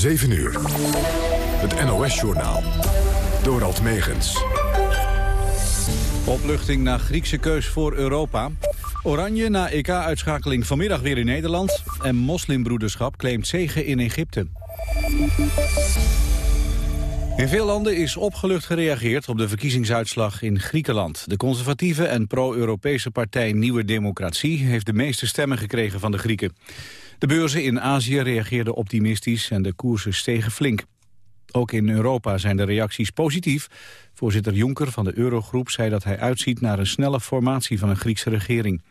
7 uur. Het NOS-journaal. Dorald Megens. Opluchting na Griekse keus voor Europa. Oranje na EK-uitschakeling vanmiddag weer in Nederland. En moslimbroederschap claimt zegen in Egypte. In veel landen is opgelucht gereageerd op de verkiezingsuitslag in Griekenland. De conservatieve en pro-Europese partij Nieuwe Democratie heeft de meeste stemmen gekregen van de Grieken. De beurzen in Azië reageerden optimistisch en de koersen stegen flink. Ook in Europa zijn de reacties positief. Voorzitter Juncker van de Eurogroep zei dat hij uitziet naar een snelle formatie van een Griekse regering.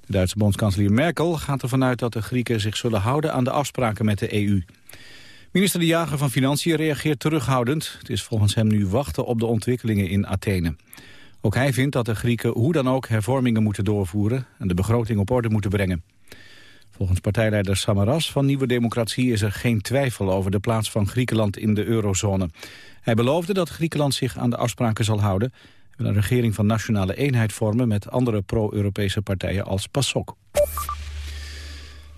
De Duitse bondskanselier Merkel gaat ervan uit dat de Grieken zich zullen houden aan de afspraken met de EU. Minister De Jager van Financiën reageert terughoudend. Het is volgens hem nu wachten op de ontwikkelingen in Athene. Ook hij vindt dat de Grieken hoe dan ook hervormingen moeten doorvoeren... en de begroting op orde moeten brengen. Volgens partijleider Samaras van Nieuwe Democratie is er geen twijfel over de plaats van Griekenland in de eurozone. Hij beloofde dat Griekenland zich aan de afspraken zal houden en een regering van nationale eenheid vormen met andere pro-Europese partijen als PASOK.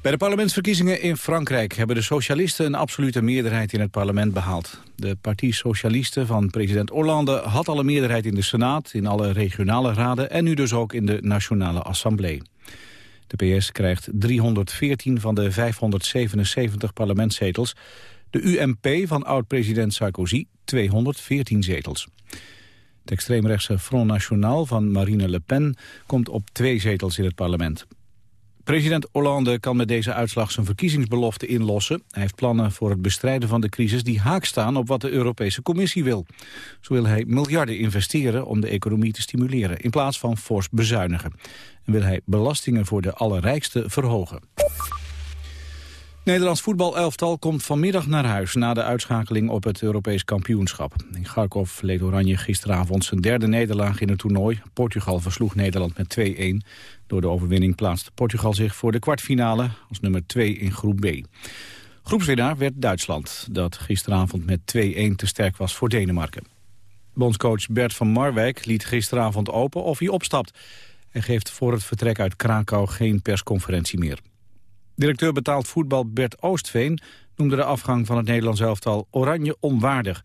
Bij de parlementsverkiezingen in Frankrijk hebben de socialisten een absolute meerderheid in het parlement behaald. De Partie Socialiste van president Hollande had al een meerderheid in de Senaat, in alle regionale raden en nu dus ook in de Nationale Assemblée. De PS krijgt 314 van de 577 parlementszetels. De UMP van oud-president Sarkozy 214 zetels. Het extreemrechtse Front National van Marine Le Pen komt op twee zetels in het parlement. President Hollande kan met deze uitslag zijn verkiezingsbelofte inlossen. Hij heeft plannen voor het bestrijden van de crisis die haak staan op wat de Europese Commissie wil. Zo wil hij miljarden investeren om de economie te stimuleren in plaats van fors bezuinigen. En wil hij belastingen voor de allerrijkste verhogen. Nederlands voetbalelftal komt vanmiddag naar huis na de uitschakeling op het Europees kampioenschap. In Kharkov leed Oranje gisteravond zijn derde nederlaag in het toernooi. Portugal versloeg Nederland met 2-1. Door de overwinning plaatste Portugal zich voor de kwartfinale als nummer 2 in groep B. Groepswinnaar werd Duitsland, dat gisteravond met 2-1 te sterk was voor Denemarken. Bondscoach Bert van Marwijk liet gisteravond open of hij opstapt. Hij geeft voor het vertrek uit Krakau geen persconferentie meer. Directeur betaald voetbal Bert Oostveen noemde de afgang van het Nederlands elftal oranje onwaardig.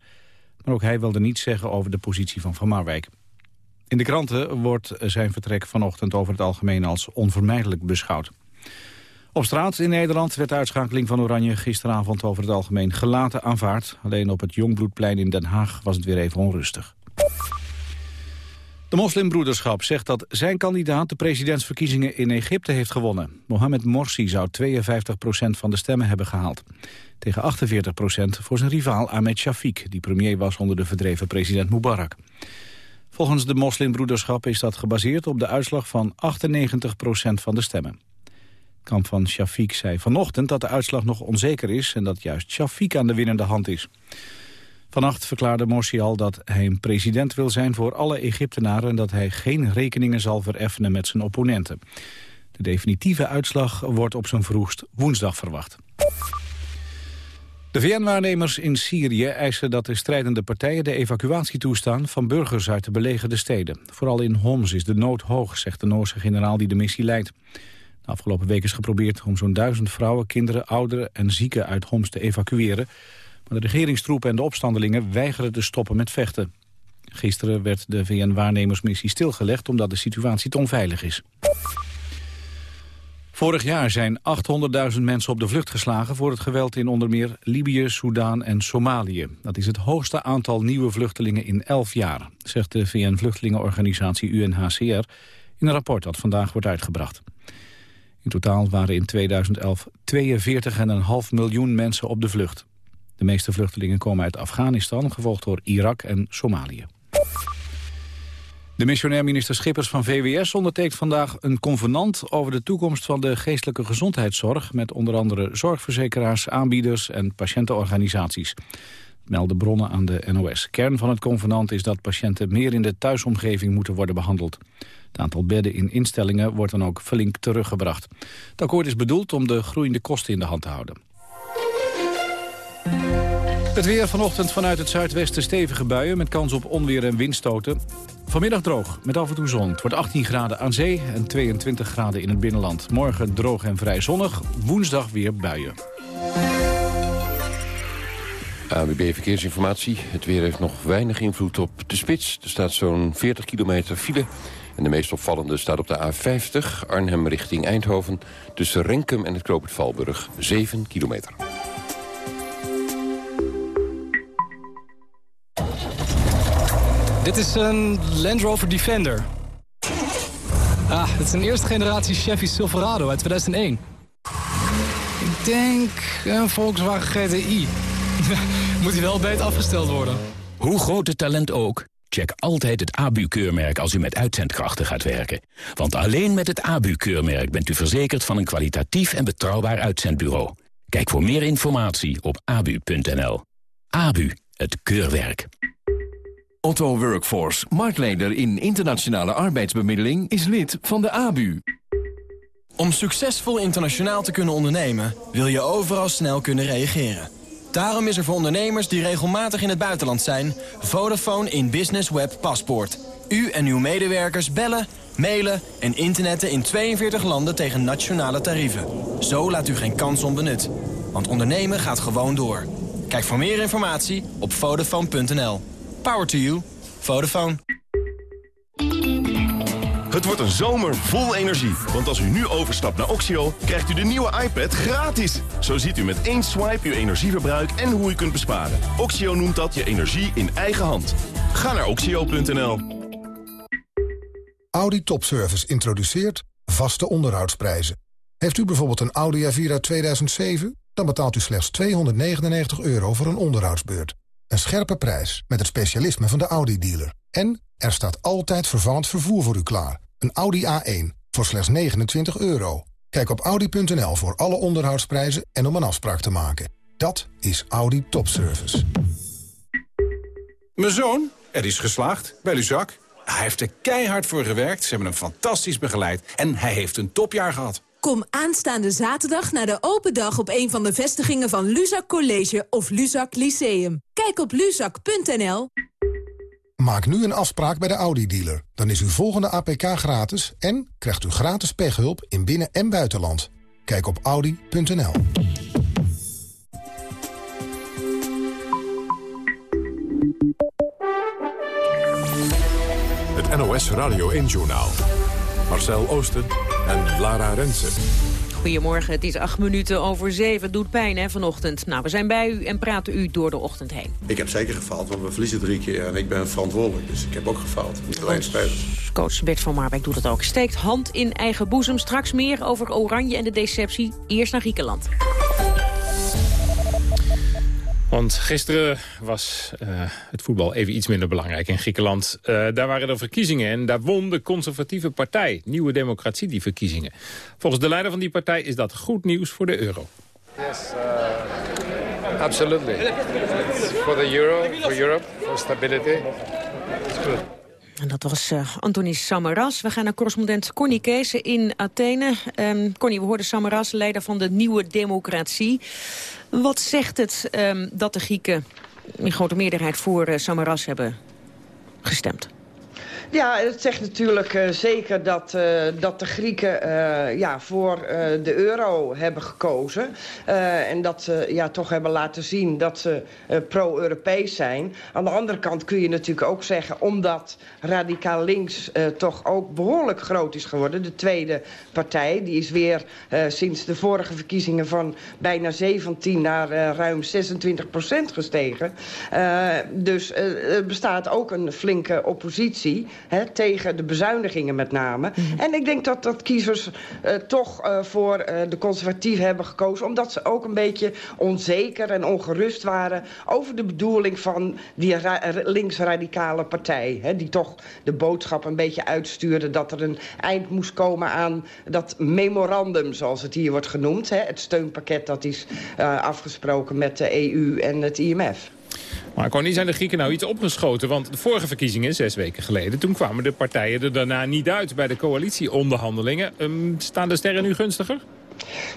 Maar ook hij wilde niets zeggen over de positie van Van Marwijk. In de kranten wordt zijn vertrek vanochtend over het algemeen als onvermijdelijk beschouwd. Op straat in Nederland werd de uitschakeling van Oranje gisteravond over het algemeen gelaten aanvaard. Alleen op het Jongbloedplein in Den Haag was het weer even onrustig. De moslimbroederschap zegt dat zijn kandidaat de presidentsverkiezingen in Egypte heeft gewonnen. Mohamed Morsi zou 52% van de stemmen hebben gehaald. Tegen 48% voor zijn rivaal Ahmed Shafiq, die premier was onder de verdreven president Mubarak. Volgens de moslimbroederschap is dat gebaseerd op de uitslag van 98% van de stemmen. Kamp van Shafiq zei vanochtend dat de uitslag nog onzeker is... en dat juist Shafiq aan de winnende hand is. Vannacht verklaarde Morsi al dat hij een president wil zijn voor alle Egyptenaren... en dat hij geen rekeningen zal vereffenen met zijn opponenten. De definitieve uitslag wordt op zijn vroegst woensdag verwacht. De VN-waarnemers in Syrië eisen dat de strijdende partijen de evacuatie toestaan van burgers uit de belegerde steden. Vooral in Homs is de nood hoog, zegt de Noorse generaal die de missie leidt. De afgelopen week is geprobeerd om zo'n duizend vrouwen, kinderen, ouderen en zieken uit Homs te evacueren. Maar de regeringstroepen en de opstandelingen weigeren te stoppen met vechten. Gisteren werd de VN-waarnemersmissie stilgelegd omdat de situatie te onveilig is. Vorig jaar zijn 800.000 mensen op de vlucht geslagen voor het geweld in onder meer Libië, Soudaan en Somalië. Dat is het hoogste aantal nieuwe vluchtelingen in 11 jaar, zegt de VN-vluchtelingenorganisatie UNHCR in een rapport dat vandaag wordt uitgebracht. In totaal waren in 2011 42,5 miljoen mensen op de vlucht. De meeste vluchtelingen komen uit Afghanistan, gevolgd door Irak en Somalië. De missionair minister Schippers van VWS ondertekent vandaag een convenant over de toekomst van de geestelijke gezondheidszorg met onder andere zorgverzekeraars, aanbieders en patiëntenorganisaties. melden bronnen aan de NOS. Kern van het convenant is dat patiënten meer in de thuisomgeving moeten worden behandeld. Het aantal bedden in instellingen wordt dan ook flink teruggebracht. Het akkoord is bedoeld om de groeiende kosten in de hand te houden. Het weer vanochtend vanuit het zuidwesten stevige buien... met kans op onweer en windstoten. Vanmiddag droog, met af en toe zon. Het wordt 18 graden aan zee en 22 graden in het binnenland. Morgen droog en vrij zonnig, woensdag weer buien. AWB Verkeersinformatie. Het weer heeft nog weinig invloed op de spits. Er staat zo'n 40 kilometer file. En de meest opvallende staat op de A50, Arnhem richting Eindhoven... tussen Renkum en het Knoopend Valburg, 7 kilometer. Dit is een Land Rover Defender. Ah, het is een eerste generatie Chevy Silverado uit 2001. Ik denk een Volkswagen GTI. Moet hij wel beter afgesteld worden. Hoe groot het talent ook, check altijd het ABU-keurmerk als u met uitzendkrachten gaat werken. Want alleen met het ABU-keurmerk bent u verzekerd van een kwalitatief en betrouwbaar uitzendbureau. Kijk voor meer informatie op abu.nl. ABU, het keurwerk. Otto Workforce, marktleider in internationale arbeidsbemiddeling, is lid van de ABU. Om succesvol internationaal te kunnen ondernemen, wil je overal snel kunnen reageren. Daarom is er voor ondernemers die regelmatig in het buitenland zijn... Vodafone in Business Web Paspoort. U en uw medewerkers bellen, mailen en internetten in 42 landen tegen nationale tarieven. Zo laat u geen kans onbenut. Want ondernemen gaat gewoon door. Kijk voor meer informatie op Vodafone.nl. Power to you. Vodafone. Het wordt een zomer vol energie. Want als u nu overstapt naar Oxio, krijgt u de nieuwe iPad gratis. Zo ziet u met één swipe uw energieverbruik en hoe u kunt besparen. Oxio noemt dat je energie in eigen hand. Ga naar oxio.nl. Audi Topservice introduceert vaste onderhoudsprijzen. Heeft u bijvoorbeeld een Audi A4 uit 2007? Dan betaalt u slechts 299 euro voor een onderhoudsbeurt. Een scherpe prijs met het specialisme van de Audi-dealer. En er staat altijd vervallend vervoer voor u klaar. Een Audi A1 voor slechts 29 euro. Kijk op Audi.nl voor alle onderhoudsprijzen en om een afspraak te maken. Dat is Audi Topservice. Mijn zoon, er is geslaagd bij Luzak. Hij heeft er keihard voor gewerkt, ze hebben hem fantastisch begeleid... en hij heeft een topjaar gehad. Kom aanstaande zaterdag naar de open dag op een van de vestigingen van Luzak College of Luzak Lyceum. Kijk op luzak.nl. Maak nu een afspraak bij de Audi-dealer. Dan is uw volgende APK gratis en krijgt u gratis pechhulp in binnen- en buitenland. Kijk op audi.nl. Het NOS Radio 1-journaal. Marcel Oosten en Lara Rensen. Goedemorgen, het is acht minuten over zeven. Doet pijn hè, vanochtend. Nou, we zijn bij u en praten u door de ochtend heen. Ik heb zeker gefaald, want we verliezen drie keer en ik ben verantwoordelijk. Dus ik heb ook gefaald, niet alleen spelers. Coach Bert van Marwijk doet het ook. Steekt hand in eigen boezem. Straks meer over Oranje en de deceptie. Eerst naar Griekenland. Want gisteren was uh, het voetbal even iets minder belangrijk in Griekenland. Uh, daar waren er verkiezingen en daar won de conservatieve partij. Nieuwe Democratie die verkiezingen. Volgens de leider van die partij is dat goed nieuws voor de euro. Yes, uh, absolutely. For the euro, for Europe, for stability. It's good. En dat was uh, Antonis Samaras. We gaan naar correspondent Connie Kees in Athene. Um, Connie, we hoorden Samaras, leider van de Nieuwe Democratie. Wat zegt het um, dat de Grieken in grote meerderheid voor uh, Samaras hebben gestemd? Ja, het zegt natuurlijk uh, zeker dat, uh, dat de Grieken uh, ja, voor de euro hebben gekozen. en dat ze ja, toch hebben laten zien dat ze pro-Europees zijn. Aan de andere kant kun je natuurlijk ook zeggen... omdat radicaal links toch ook behoorlijk groot is geworden. De tweede partij, die is weer sinds de vorige verkiezingen... van bijna 17 naar ruim 26 procent gestegen. dus er bestaat ook een flinke oppositie... He, tegen de bezuinigingen met name. Mm -hmm. En ik denk dat, dat kiezers uh, toch uh, voor uh, de conservatieven hebben gekozen... omdat ze ook een beetje onzeker en ongerust waren... over de bedoeling van die linksradicale partij. He, die toch de boodschap een beetje uitstuurde... dat er een eind moest komen aan dat memorandum, zoals het hier wordt genoemd. He, het steunpakket dat is afgesproken met de EU en het IMF. Maar Connie, zijn de Grieken nou iets opgeschoten? Want de vorige verkiezingen, zes weken geleden... toen kwamen de partijen er daarna niet uit bij de coalitieonderhandelingen. Um, staan de sterren nu gunstiger?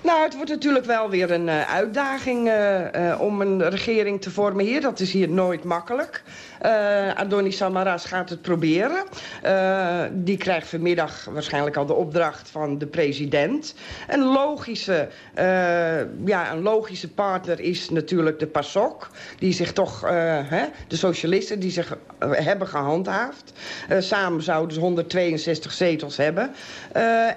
Nou, het wordt natuurlijk wel weer een uh, uitdaging uh, uh, om een regering te vormen hier. Dat is hier nooit makkelijk. Uh, Adonis Samaras gaat het proberen. Uh, die krijgt vanmiddag waarschijnlijk al de opdracht van de president. Een logische, uh, ja, een logische partner is natuurlijk de PASOK. Die zich toch, hè, de socialisten, die zich hebben gehandhaafd. samen zouden ze 162 zetels hebben.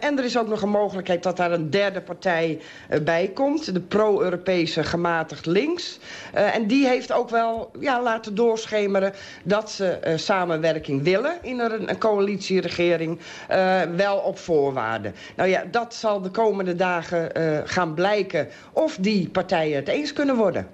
en er is ook nog een mogelijkheid dat daar een derde partij bij komt. De pro-Europese gematigd links. en die heeft ook wel ja, laten doorschemeren dat ze uh, samenwerking willen in een, coalitieregering, uh, wel op voorwaarden. Nou ja, dat zal de komende dagen uh, gaan blijken of die partijen het eens kunnen worden.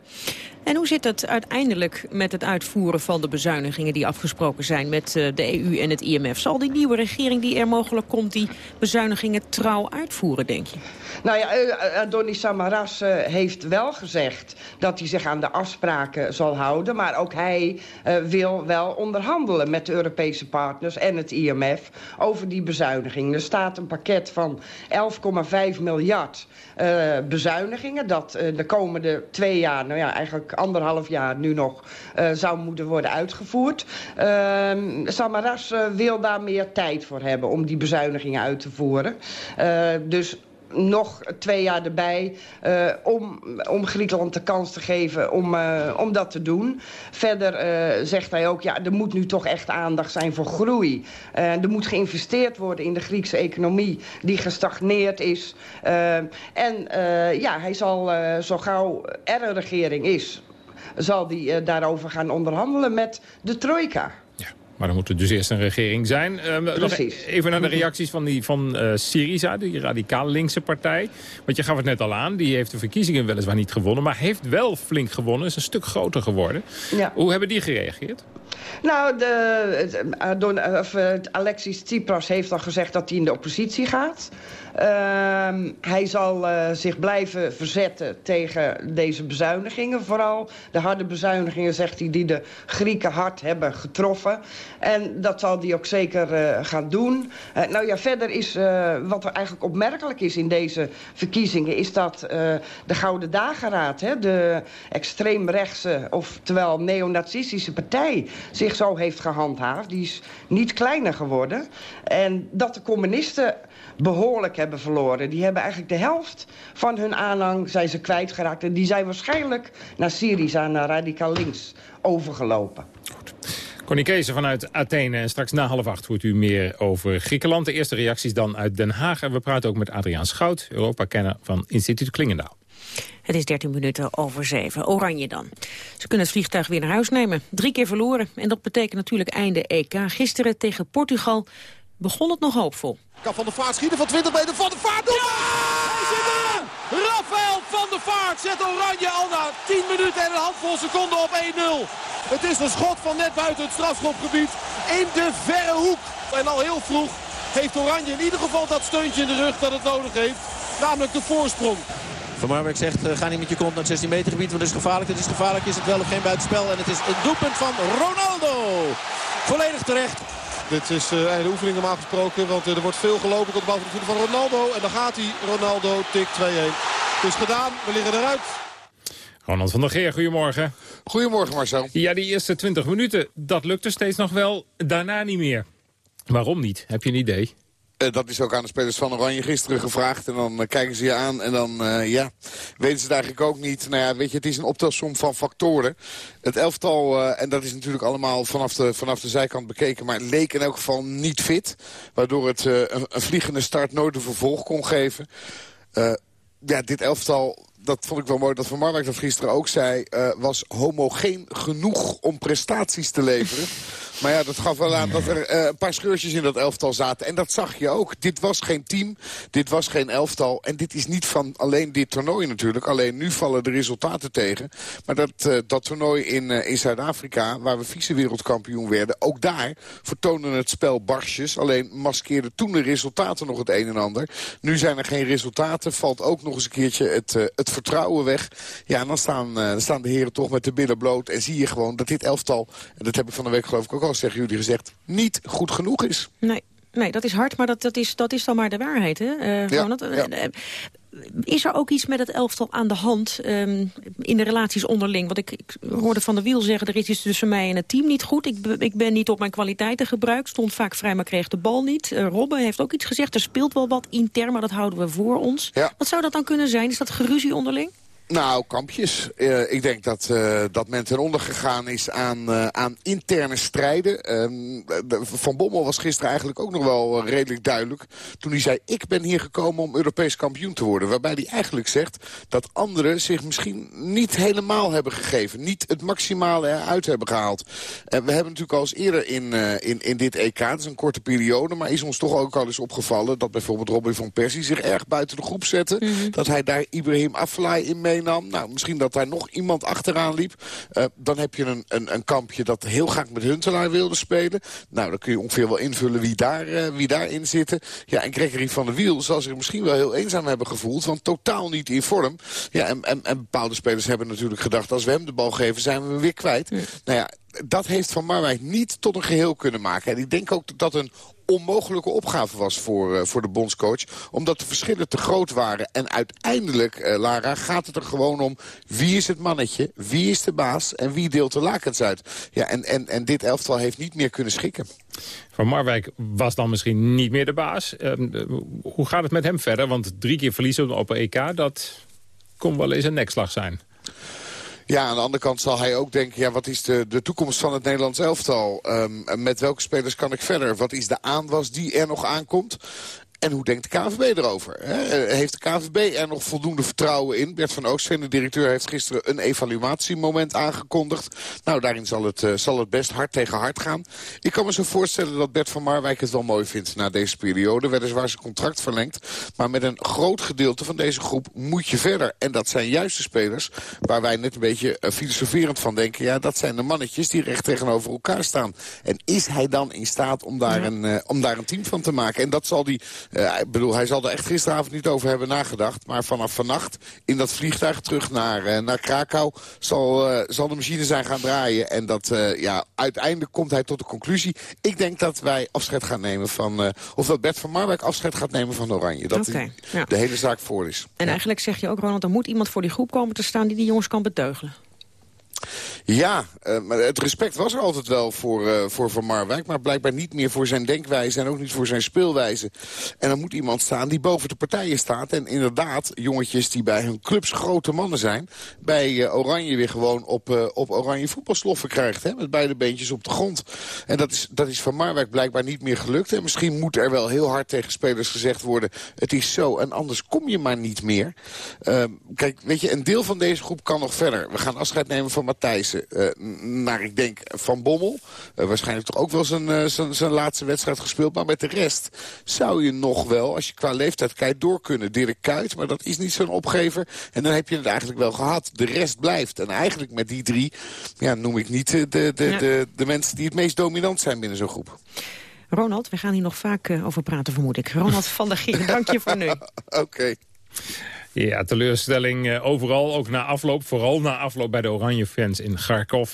En hoe zit het uiteindelijk met het uitvoeren van de bezuinigingen die afgesproken zijn met de EU en het IMF? Zal die nieuwe regering die er mogelijk komt die bezuinigingen trouw uitvoeren, denk je? Nou ja, Adonis Samaras heeft wel gezegd dat hij zich aan de afspraken zal houden. Maar ook hij wil wel onderhandelen met de Europese partners en het IMF over die bezuinigingen. Er staat een pakket van 11,5 miljard bezuinigingen. Dat de komende twee jaar, nou ja, eigenlijk anderhalf jaar nu nog, zou moeten worden uitgevoerd. Ehm, Samaras wil daar meer tijd voor hebben om die bezuinigingen uit te voeren. dus nog twee jaar erbij uh, om, om Griekenland de kans te geven om, uh, om dat te doen. Verder uh, zegt hij ook, ja, er moet nu toch echt aandacht zijn voor groei. er moet geïnvesteerd worden in de Griekse economie die gestagneerd is. en ja, hij zal zo gauw er een regering is, zal die daarover gaan onderhandelen met de trojka. Maar dan moet er dus eerst een regering zijn. Uh, even naar de reacties van, die, van uh, Syriza, die radicaal linkse partij. Want je gaf het net al aan, die heeft de verkiezingen weliswaar niet gewonnen... maar heeft wel flink gewonnen, is een stuk groter geworden. Ja. Hoe hebben die gereageerd? Nou, de, Don, of, Alexis Tsipras heeft al gezegd dat hij in de oppositie gaat. Uh, hij zal uh, zich blijven verzetten tegen deze bezuinigingen. Vooral de harde bezuinigingen, zegt hij, die de Grieken hard hebben getroffen. En dat zal hij ook zeker uh, gaan doen. Uh, nou ja, verder is wat er eigenlijk opmerkelijk is in deze verkiezingen... is dat de Gouden Dageraad, hè, de extreemrechtse... oftewel neonazistische partij, zich zo heeft gehandhaafd. Die is niet kleiner geworden. En dat de communisten behoorlijk hebben verloren. Die hebben eigenlijk de helft van hun aanhang zijn ze kwijtgeraakt. En die zijn waarschijnlijk naar Syriza, naar radicaal links, overgelopen. Goed. Connie Kees vanuit Athene. En straks na half acht hoort u meer over Griekenland. De eerste reacties dan uit Den Haag. En we praten ook met Adriaan Schout, Europa-kenner van Instituut Klingendaal. Het is 13 minuten over 7. Oranje dan. Ze kunnen het vliegtuig weer naar huis nemen. Drie keer verloren. En dat betekent natuurlijk einde EK. Gisteren tegen Portugal begon het nog hoopvol. Kan Van der Vaart schieten van 20 meter. Van der Vaart doet ja! Hij zit erin! Rafael van der Vaart zet Oranje al na 10 minuten en een handvol seconden op 1-0. Het is een schot van net buiten het strafschopgebied in de verre hoek. En al heel vroeg heeft Oranje in ieder geval dat steuntje in de rug dat het nodig heeft. Namelijk de voorsprong. Van Marwijk zegt, uh, ga niet met je kont naar het 16 meter gebied, want het is gevaarlijk. Het is gevaarlijk, is het wel of geen buitenspel. En het is een doelpunt van Ronaldo. Volledig terecht. Dit is uh, einde oefening normaal gesproken. Want uh, er wordt veel gelopen tot de bal van de voeten van Ronaldo. En dan gaat hij. Ronaldo tik 2-1. Het is gedaan. We liggen eruit. Ronald van der Geer, goedemorgen. Goedemorgen Marcel. Ja, die eerste 20 minuten, dat lukte steeds nog wel. Daarna niet meer. Waarom niet? Heb je een idee? Uh, dat is ook aan de spelers van Oranje gisteren gevraagd. En dan uh, kijken ze je aan en dan, uh, ja, weten ze het eigenlijk ook niet. Nou ja, weet je, het is een optelsom van factoren. Het elftal, en dat is natuurlijk allemaal vanaf de, vanaf de zijkant bekeken... maar leek in elk geval niet fit. Waardoor het een, een, vliegende start nooit een vervolg kon geven. ja, dit elftal dat vond ik wel mooi dat Van Marwijk dat gisteren ook zei... was homogeen genoeg om prestaties te leveren. Maar ja, dat gaf wel aan dat er uh, een paar scheurtjes in dat elftal zaten. En dat zag je ook. Dit was geen team, dit was geen elftal. En dit is niet van alleen dit toernooi natuurlijk. Alleen nu vallen de resultaten tegen. Maar dat, uh, dat toernooi in, uh, in Zuid-Afrika, waar we vice-wereldkampioen werden... ook daar vertoonden het spel barsjes. Alleen maskeerden toen de resultaten nog het een en ander. Nu zijn er geen resultaten. Valt ook nog eens een keertje het, het vertrouwen weg. Ja, en dan staan, staan de heren toch met de billen bloot. En zie je gewoon dat dit elftal, en dat heb ik van de week geloof ik ook zeggen jullie gezegd, niet goed genoeg is. Nee. Nee, dat is hard, maar dat, dat, is, dat is dan maar de waarheid. Hè? Uh, ja, ja. is er ook iets met het elftal aan de hand um, in de relaties onderling? Want ik, ik, hoorde Van der Wiel zeggen, er is iets tussen mij en het team niet goed. Ik, ik ben niet op mijn kwaliteiten gebruikt, stond vaak vrij, maar kreeg de bal niet. Uh, Robben heeft ook iets gezegd, er speelt wel wat intern, maar dat houden we voor ons. Ja. Wat zou dat dan kunnen zijn? Is dat geruzie onderling? Nou, kampjes. Uh, ik denk dat, uh, dat men ten onder gegaan is aan, uh, aan interne strijden. Um, Van Bommel was gisteren eigenlijk ook nog wel redelijk duidelijk. Toen hij zei, ik ben hier gekomen om Europees kampioen te worden. Waarbij hij eigenlijk zegt dat anderen zich misschien niet helemaal hebben gegeven. Niet het maximale eruit hebben gehaald. En we hebben natuurlijk al eens eerder in, in, in dit EK, het is een korte periode... maar is ons toch ook al eens opgevallen dat bijvoorbeeld Robin van Persie zich erg buiten de groep zette. Mm -hmm. Dat hij daar Ibrahim Afellay in mee meenam. Nou, misschien dat daar nog iemand achteraan liep. Uh, dan heb je een, een, een, kampje dat heel graag met Huntelaar wilde spelen. Nou, dan kun je ongeveer wel invullen wie, daar, uh, wie daarin zitten. Ja, en Gregory van der Wiel zal zich misschien wel heel eenzaam hebben gevoeld. Want totaal niet in vorm. Ja, en, en, en bepaalde spelers hebben natuurlijk gedacht... als we hem de bal geven, zijn we hem weer kwijt. Ja. Nou ja, dat heeft Van Marwijk niet tot een geheel kunnen maken. En ik denk ook dat dat een onmogelijke opgave was voor, uh, voor de bondscoach. Omdat de verschillen te groot waren. En uiteindelijk, uh, Lara, gaat het er gewoon om... wie is het mannetje, wie is de baas en wie deelt de lakens uit. Ja, en, en, en dit elftal heeft niet meer kunnen schikken. Van Marwijk was dan misschien niet meer de baas. Uh, hoe gaat het met hem verder? Want drie keer verliezen op een EK, dat kon wel eens een nekslag zijn. Ja, aan de andere kant zal hij ook denken... ja, wat is de, de toekomst van het Nederlands elftal? Um, met welke spelers kan ik verder? Wat is de aanwas die er nog aankomt? En hoe denkt de KVB erover? Heeft de KVB er nog voldoende vertrouwen in? Bert van Oostveen, de directeur, heeft gisteren een evaluatiemoment aangekondigd. Nou, daarin zal het, uh, zal het best hard tegen hard gaan. Ik kan me zo voorstellen dat Bert van Marwijk het wel mooi vindt na deze periode. Weliswaar zijn contract verlengd. Maar met een groot gedeelte van deze groep moet je verder. En dat zijn juist de spelers waar wij net een beetje uh, filosoferend van denken. Ja, dat zijn de mannetjes die recht tegenover elkaar staan. En is hij dan in staat om daar, ja. een, uh, om daar een team van te maken? En dat zal die... Uh, ik bedoel, hij zal er echt gisteravond niet over hebben nagedacht. Maar vanaf vannacht in dat vliegtuig terug naar, uh, naar Krakau... Zal, uh, zal de machine zijn gaan draaien. En dat, ja, uiteindelijk komt hij tot de conclusie... ik denk dat wij afscheid gaan nemen van... of dat Bert van Marwijk afscheid gaat nemen van Oranje. Dat okay, ja. de hele zaak voor is. En ja. eigenlijk zeg je ook, Ronald, er moet iemand voor die groep komen te staan... die die jongens kan beteugelen. Ja, uh, maar het respect was er altijd wel voor, uh, voor Van Marwijk... maar blijkbaar niet meer voor zijn denkwijze en ook niet voor zijn speelwijze. En er moet iemand staan die boven de partijen staat. En inderdaad, jongetjes die bij hun clubs grote mannen zijn... bij uh, Oranje weer gewoon op, op Oranje voetbalsloffen krijgt. Hè, met beide beentjes op de grond. En dat is, dat is Van Marwijk blijkbaar niet meer gelukt. En misschien moet er wel heel hard tegen spelers gezegd worden... het is zo en anders kom je maar niet meer. Ehm, kijk, weet je, een deel van deze groep kan nog verder. We gaan afscheid nemen van Matthijssen uh, naar, ik denk, Van Bommel. Uh, waarschijnlijk toch ook wel zijn, uh, zijn, zijn laatste wedstrijd gespeeld. Maar met de rest zou je nog wel, als je qua leeftijd kijkt, door kunnen. Dirk Kuyt, maar dat is niet zo'n opgever. En dan heb je het eigenlijk wel gehad. De rest blijft. En eigenlijk met die drie ja, noem ik niet de, de, de, ja. de, de mensen die het meest dominant zijn binnen zo'n groep. Ronald, we gaan hier nog vaak over praten, vermoed ik. Ronald van der Gier, dank je voor nu. Oké. Okay. Ja, teleurstelling uh, overal, ook na afloop. Vooral na afloop bij de Oranje fans in Kharkov.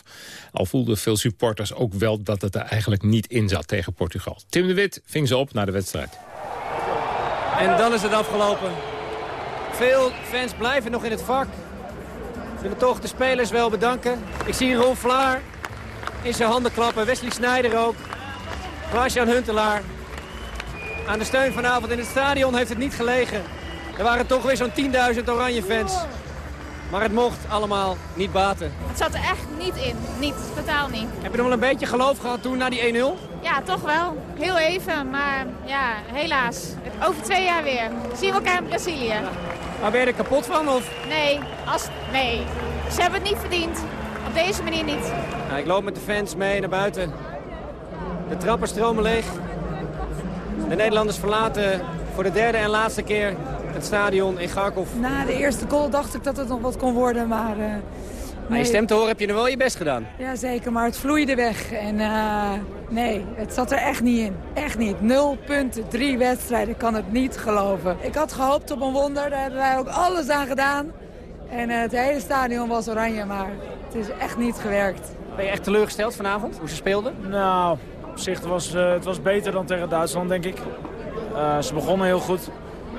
Al voelden veel supporters ook wel dat het er eigenlijk niet in zat tegen Portugal. Tim de Wit ving ze op na de wedstrijd. En dan is het afgelopen. Veel fans blijven nog in het vak. Ze willen toch de spelers wel bedanken. Ik zie Rolf Vlaar in zijn handen klappen. Wesley Sneijder ook. Klaas-Jan Huntelaar. Aan de steun vanavond in het stadion heeft het niet gelegen. Er waren toch weer zo'n 10.000 oranje fans. Maar het mocht allemaal niet baten. Het zat er echt niet in. Niet. Totaal niet. Heb je nog wel een beetje geloof gehad toen na die 1-0? Ja, toch wel. Heel even. Maar ja, helaas. Over twee jaar weer. Zien we elkaar in Brazilië. Ja. Maar ben je er kapot van? Of? Nee. Als... nee. Ze hebben het niet verdiend. Op deze manier niet. Nou, ik loop met de fans mee naar buiten. De trappen stromen leeg. De Nederlanders verlaten voor de derde en laatste keer het stadion in Kharkov. Na de eerste goal dacht ik dat het nog wat kon worden, maar... Uh, nee. je stem te horen heb je er wel je best gedaan. Jazeker, maar het vloeide weg. En uh, nee, het zat er echt niet in. Echt niet. Nul punten, drie wedstrijden. Ik kan het niet geloven. Ik had gehoopt op een wonder. Daar hebben wij ook alles aan gedaan. En uh, het hele stadion was oranje, maar het is echt niet gewerkt. Ben je echt teleurgesteld vanavond, hoe ze speelden? Nou, op zich was het was beter dan tegen Duitsland, denk ik. ze begonnen heel goed.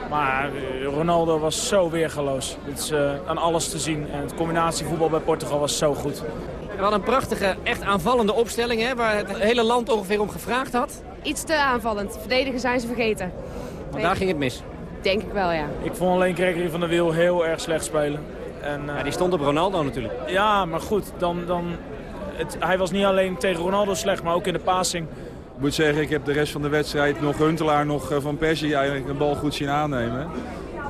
Maar eh, Ronaldo was zo weergeloos. Het is uh, aan alles te zien. En het combinatievoetbal bij Portugal was zo goed. Hadden een prachtige, echt aanvallende opstelling, hè, waar het hele land ongeveer om gevraagd had. Iets te aanvallend. Verdedigen zijn ze vergeten. Maar daar ging het mis? Denk ik wel, ja. Ik vond alleen Gregory van der Wiel heel erg slecht spelen. En, uh, ja, die stond op Ronaldo natuurlijk. Ja, maar goed, dan, dan, het, hij was niet alleen tegen Ronaldo slecht, maar ook in de passing. Ik moet zeggen, ik heb de rest van de wedstrijd nog Huntelaar, nog Van Persie eigenlijk een bal goed zien aannemen.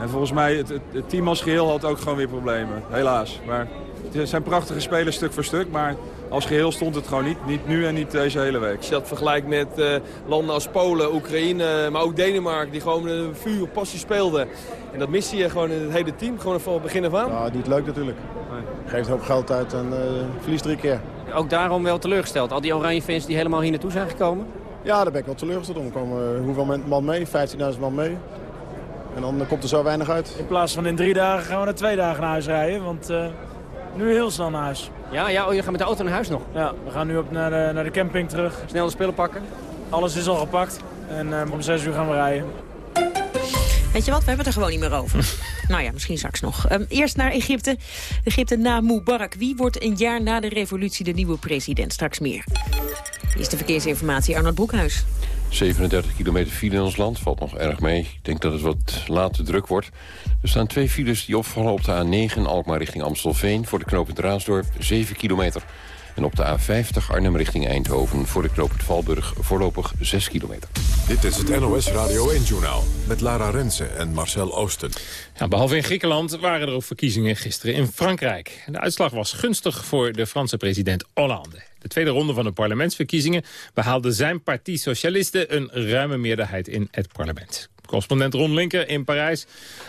En volgens mij, het, het, het team als geheel had ook gewoon weer problemen. Helaas. Maar het zijn prachtige spelers stuk voor stuk, maar als geheel stond het gewoon niet. Niet nu en niet deze hele week. Als je dat vergelijkt met uh, landen als Polen, Oekraïne, maar ook Denemarken... die gewoon een vuur, passie speelden. En dat miste je gewoon in het hele team, gewoon van het begin af aan. Ja, niet leuk natuurlijk. Nee. Geeft een hoop geld uit en uh, verliest drie keer. Ook daarom wel teleurgesteld. Al die oranje fans die helemaal hier naartoe zijn gekomen? Ja, daar ben ik wel teleurgesteld om. Komen uh, hoeveel man mee? 15.000 man mee. En dan komt er zo weinig uit. In plaats van in drie dagen gaan we naar twee dagen naar huis rijden. Want uh, nu heel snel naar huis. Ja, ja oh, je gaat met de auto naar huis nog? Ja, we gaan nu op naar, de, naar de camping terug. Snel de spullen pakken? Alles is al gepakt. En uh, om zes uur gaan we rijden. Weet je wat, we hebben het er gewoon niet meer over. nou ja, misschien straks nog. Um, eerst naar Egypte. Egypte na Mubarak. Wie wordt een jaar na de revolutie de nieuwe president? Straks meer. Is de verkeersinformatie Arnold Broekhuis. 37 kilometer file in ons land, valt nog erg mee. Ik denk dat het wat later druk wordt. Er staan twee files die opvallen op de A9 Alkmaar richting Amstelveen... voor de knooppunt Raasdorp, 7 kilometer. En op de A50 Arnhem richting Eindhoven voor de knooppunt Valburg voorlopig 6 kilometer. Dit is het NOS Radio 1-journaal met Lara Rensen en Marcel Oosten. Ja, behalve in Griekenland waren er ook verkiezingen gisteren in Frankrijk. De uitslag was gunstig voor de Franse president Hollande. De tweede ronde van de parlementsverkiezingen behaalde zijn partij Socialisten een ruime meerderheid in het parlement. Correspondent Ron Linker in Parijs.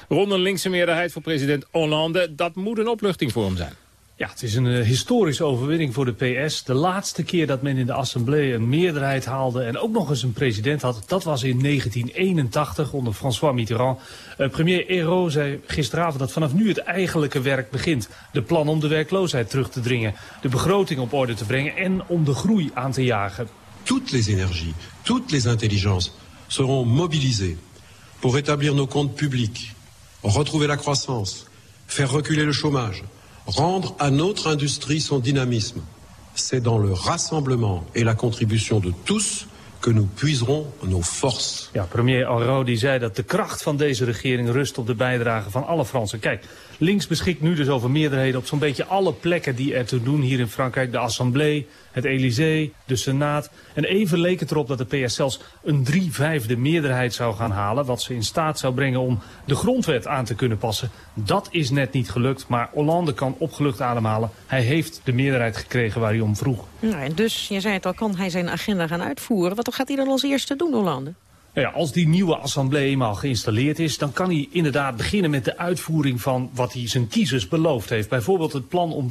Ron een linkse meerderheid voor president Hollande. Dat moet een opluchting voor hem zijn. Ja, het is een uh, historische overwinning voor de PS. De laatste keer dat men in de Assemblée een meerderheid haalde en ook nog eens een president had, dat was in 1981 onder François Mitterrand. Uh, premier Hérault zei gisteravond dat vanaf nu het eigenlijke werk begint. De plan om de werkloosheid terug te dringen, de begroting op orde te brengen en om de groei aan te jagen. Toutes les énergies, toutes les intelligences seront mobilisées pour rétablir nos comptes publics, retrouver la croissance, faire reculer le chômage rendre à notre industrie son dynamisme. C'est dans le rassemblement et la contribution de tous que nous puiserons nos forces. Ja, premier Alro die zei dat de kracht van deze regering rust op de bijdrage van alle links beschikt nu dus over meerderheden op zo'n beetje alle plekken die er te doen hier in Frankrijk. De Assemblée, het Elysée, de Senaat. En even leek het erop dat de PS zelfs een drie vijfde meerderheid zou gaan halen. Wat ze in staat zou brengen om de grondwet aan te kunnen passen. Dat is net niet gelukt, maar Hollande kan opgelucht ademhalen. Hij heeft de meerderheid gekregen waar hij om vroeg. Nou, en dus, je zei het al, kan hij zijn agenda gaan uitvoeren. Wat gaat hij dan als eerste doen, Hollande? Nou ja, als die nieuwe assemblee eenmaal geïnstalleerd is... dan kan hij inderdaad beginnen met de uitvoering van wat hij zijn kiezers beloofd heeft. Bijvoorbeeld het plan om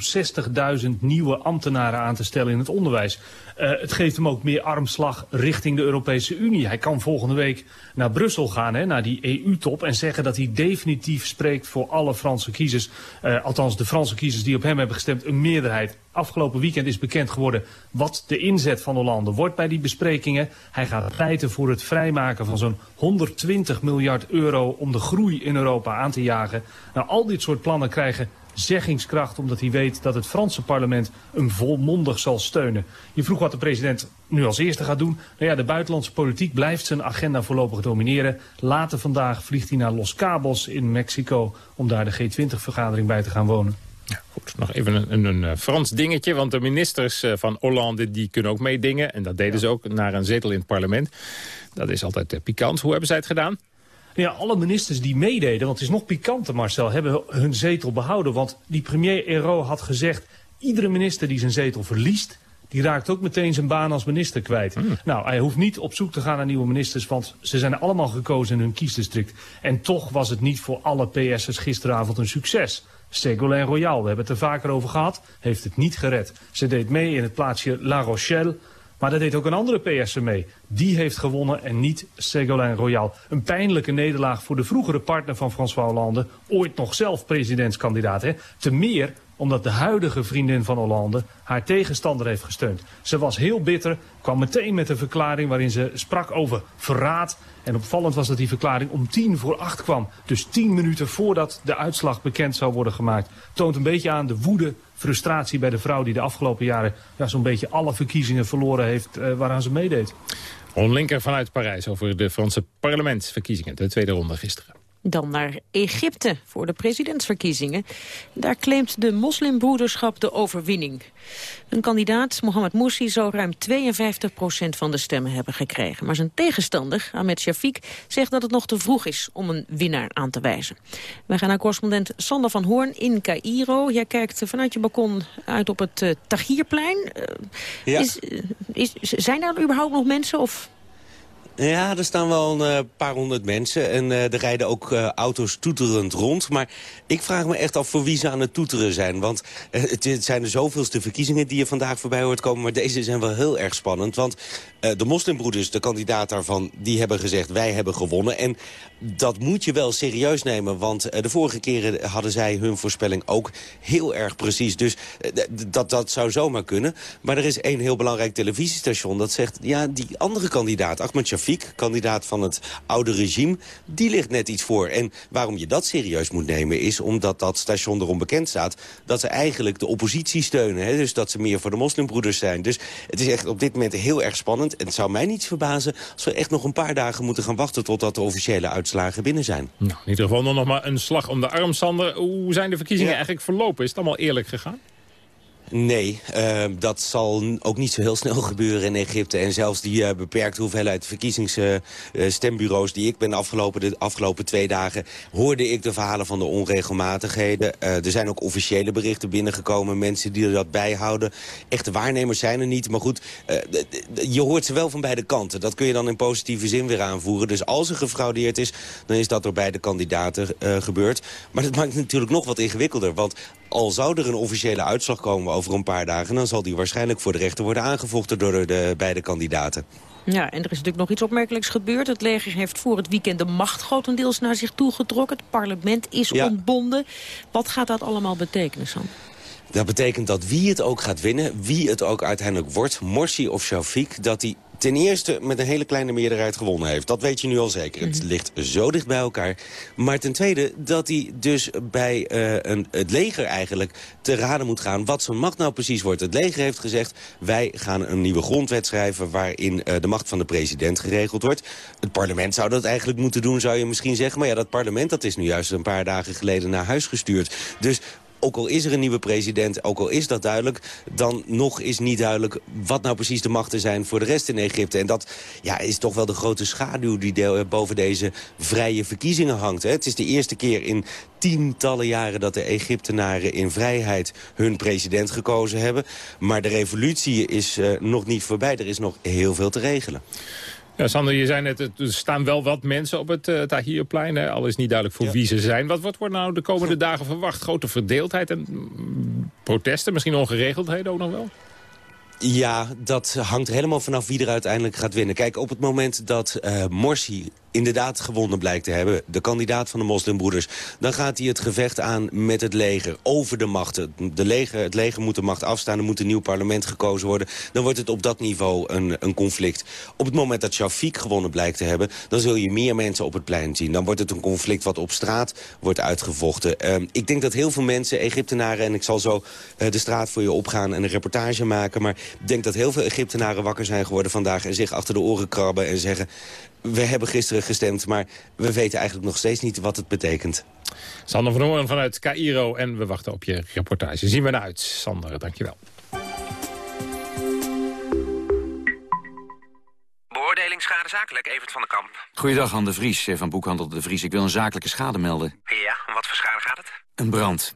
60.000 nieuwe ambtenaren aan te stellen in het onderwijs. Uh, het geeft hem ook meer armslag richting de Europese Unie. Hij kan volgende week naar Brussel gaan, hè, naar die EU-top... en zeggen dat hij definitief spreekt voor alle Franse kiezers. Uh, althans, de Franse kiezers die op hem hebben gestemd, een meerderheid. Afgelopen weekend is bekend geworden wat de inzet van Hollande wordt bij die besprekingen. Hij gaat pleiten voor het vrijmaken van zo'n 120 miljard euro... om de groei in Europa aan te jagen. Nou, al dit soort plannen krijgen zeggingskracht... omdat hij weet dat het Franse parlement hem volmondig zal steunen. Je vroeg wat de president nu als eerste gaat doen. Nou ja, de buitenlandse politiek blijft zijn agenda voorlopig domineren. Later vandaag vliegt hij naar Los Cabos in Mexico... om daar de G20-vergadering bij te gaan wonen. Ja, goed. Nog even een, een, een, Frans dingetje, want de ministers eh, van Hollande die kunnen ook meedingen. En dat deden ze ook naar een zetel in het parlement. Dat is altijd uh, pikant. Hoe hebben zij het gedaan? Ja, alle ministers die meededen, want het is nog pikanter Marcel, hebben hun zetel behouden. Want die premier Hérault had gezegd, iedere minister die zijn zetel verliest, die raakt ook meteen zijn baan als minister kwijt. Hmm. Nou, hij hoeft niet op zoek te gaan naar nieuwe ministers, want ze zijn allemaal gekozen in hun kiesdistrict. En toch was het niet voor alle PS'ers gisteravond een succes. Ségolène Royal, we hebben het er vaker over gehad, heeft het niet gered. Ze deed mee in het plaatsje La Rochelle, maar daar deed ook een andere PS'er mee. Die heeft gewonnen en niet Ségolène Royal. Een pijnlijke nederlaag voor de vroegere partner van François Hollande. Ooit nog zelf presidentskandidaat. Hè? Te meer omdat de huidige vriendin van Hollande haar tegenstander heeft gesteund. Ze was heel bitter, kwam meteen met een verklaring waarin ze sprak over verraad. En opvallend was dat die verklaring om tien voor acht kwam. Dus tien minuten voordat de uitslag bekend zou worden gemaakt. Toont een beetje aan de woede, frustratie bij de vrouw die de afgelopen jaren ja, zo'n beetje alle verkiezingen verloren heeft uh, waaraan ze meedeed. Ron Linker vanuit Parijs over de Franse parlementsverkiezingen, de tweede ronde gisteren. Dan naar Egypte voor de presidentsverkiezingen. Daar claimt de moslimbroederschap de overwinning. Een kandidaat, Mohamed Morsi, zou ruim 52% van de stemmen hebben gekregen. Maar zijn tegenstander, Ahmed Shafiq, zegt dat het nog te vroeg is om een winnaar aan te wijzen. Wij gaan naar correspondent Sander van Hoorn in Cairo. Jij kijkt vanuit je balkon uit op het uh, Tahrirplein. Uh, ja. is, is, zijn daar überhaupt nog mensen of ja, er staan wel een uh, paar honderd mensen en uh, er rijden ook uh, auto's toeterend rond. Maar ik vraag me echt af voor wie ze aan het toeteren zijn. Want het, het, zijn de zoveelste verkiezingen die je vandaag voorbij hoort komen. Maar deze zijn wel heel erg spannend. Want de moslimbroeders, de kandidaat daarvan, die hebben gezegd wij hebben gewonnen. En dat moet je wel serieus nemen. Want de vorige keren hadden zij hun voorspelling ook heel erg precies. Dus dat, dat zou zomaar kunnen. Maar er is één heel belangrijk televisiestation dat zegt... ja, die andere kandidaat, Ahmed Shafik kandidaat van het oude regime, die ligt net iets voor. En waarom je dat serieus moet nemen is omdat dat station erom bekend staat... dat ze eigenlijk de oppositie steunen. Hè? Dus dat ze meer voor de moslimbroeders zijn. Dus het is echt op dit moment heel erg spannend. En het zou mij niets verbazen als we echt nog een paar dagen moeten gaan wachten... totdat de officiële uitslagen binnen zijn. Nou, in ieder geval nog maar een slag om de arm, Sander. Hoe zijn de verkiezingen eigenlijk verlopen? Is het allemaal eerlijk gegaan? Nee, uh, dat zal ook niet zo heel snel gebeuren in Egypte. En zelfs die uh, beperkte hoeveelheid verkiezingsstembureaus... Uh, die ik ben afgelopen, de afgelopen twee dagen... hoorde ik de verhalen van de onregelmatigheden. er zijn ook officiële berichten binnengekomen. Mensen die er dat bijhouden. Echte waarnemers zijn er niet. Maar goed, je hoort ze wel van beide kanten. Dat kun je dan in positieve zin weer aanvoeren. Dus als er gefraudeerd is, dan is dat door beide kandidaten gebeurd. Maar dat maakt het natuurlijk nog wat ingewikkelder. Want al zou er een officiële uitslag komen over een paar dagen... dan zal die waarschijnlijk voor de rechter worden aangevochten door de beide kandidaten. Ja, en er is natuurlijk nog iets opmerkelijks gebeurd. Het leger heeft voor het weekend de macht grotendeels naar zich toegetrokken. Het parlement is ontbonden. Wat gaat dat allemaal betekenen, Sam? Dat betekent dat wie het ook gaat winnen, wie het ook uiteindelijk wordt... Morsi of Shafiq, dat hij ten eerste met een hele kleine meerderheid gewonnen heeft. Dat weet je nu al zeker. Het mhm. ligt zo dicht bij elkaar. Maar ten tweede dat hij dus bij uh, een, het leger eigenlijk te raden moet gaan... wat zijn macht nou precies wordt. Het leger heeft gezegd, wij gaan een nieuwe grondwet schrijven... waarin uh, de macht van de president geregeld wordt. Het parlement zou dat eigenlijk moeten doen, zou je misschien zeggen. Maar ja, dat parlement dat is nu juist een paar dagen geleden naar huis gestuurd. Dus ook al is er een nieuwe president, ook al is dat duidelijk... dan nog is niet duidelijk wat nou precies de machten zijn voor de rest in Egypte. En dat ja, is toch wel de grote schaduw die boven deze vrije verkiezingen hangt. Hè. Het is de eerste keer in tientallen jaren dat de Egyptenaren in vrijheid hun president gekozen hebben. Maar de revolutie is uh, nog niet voorbij. Er is nog heel veel te regelen. Ja, Sander, je zei net, er staan wel wat mensen op het uh, Tahrirplein. Hè? Al is niet duidelijk voor wie ze zijn. Wat, wat wordt nou de komende dagen verwacht? Grote verdeeldheid en mm, protesten? Misschien ongeregeldheden ook nog wel? Ja, dat hangt helemaal vanaf wie er uiteindelijk gaat winnen. Kijk, op het moment dat uh, Morsi inderdaad gewonnen blijkt te hebben... de kandidaat van de moslimbroeders... dan gaat hij het gevecht aan met het leger over de machten. De leger, het leger moet de macht afstaan, er moet een nieuw parlement gekozen worden. Dan wordt het op dat niveau een, een conflict. Op het moment dat Shafiq gewonnen blijkt te hebben... dan zul je meer mensen op het plein zien. Dan wordt het een conflict wat op straat wordt uitgevochten. Uh, ik denk dat heel veel mensen, Egyptenaren... en ik zal zo uh, de straat voor je opgaan en een reportage maken... maar ik denk dat heel veel Egyptenaren wakker zijn geworden vandaag... en zich achter de oren krabben en zeggen we hebben gisteren gestemd, maar we weten eigenlijk nog steeds niet wat het betekent. Sander van Hoorn vanuit Cairo en we wachten op je reportage. Zien we naar uit. Sander, dankjewel. Beoordeling schade zakelijk, Evert van den Kamp. Goeiedag, Anne de Vries van Boekhandel de Vries. Ik wil een zakelijke schade melden. Ja, om wat voor schade gaat het? Een brand.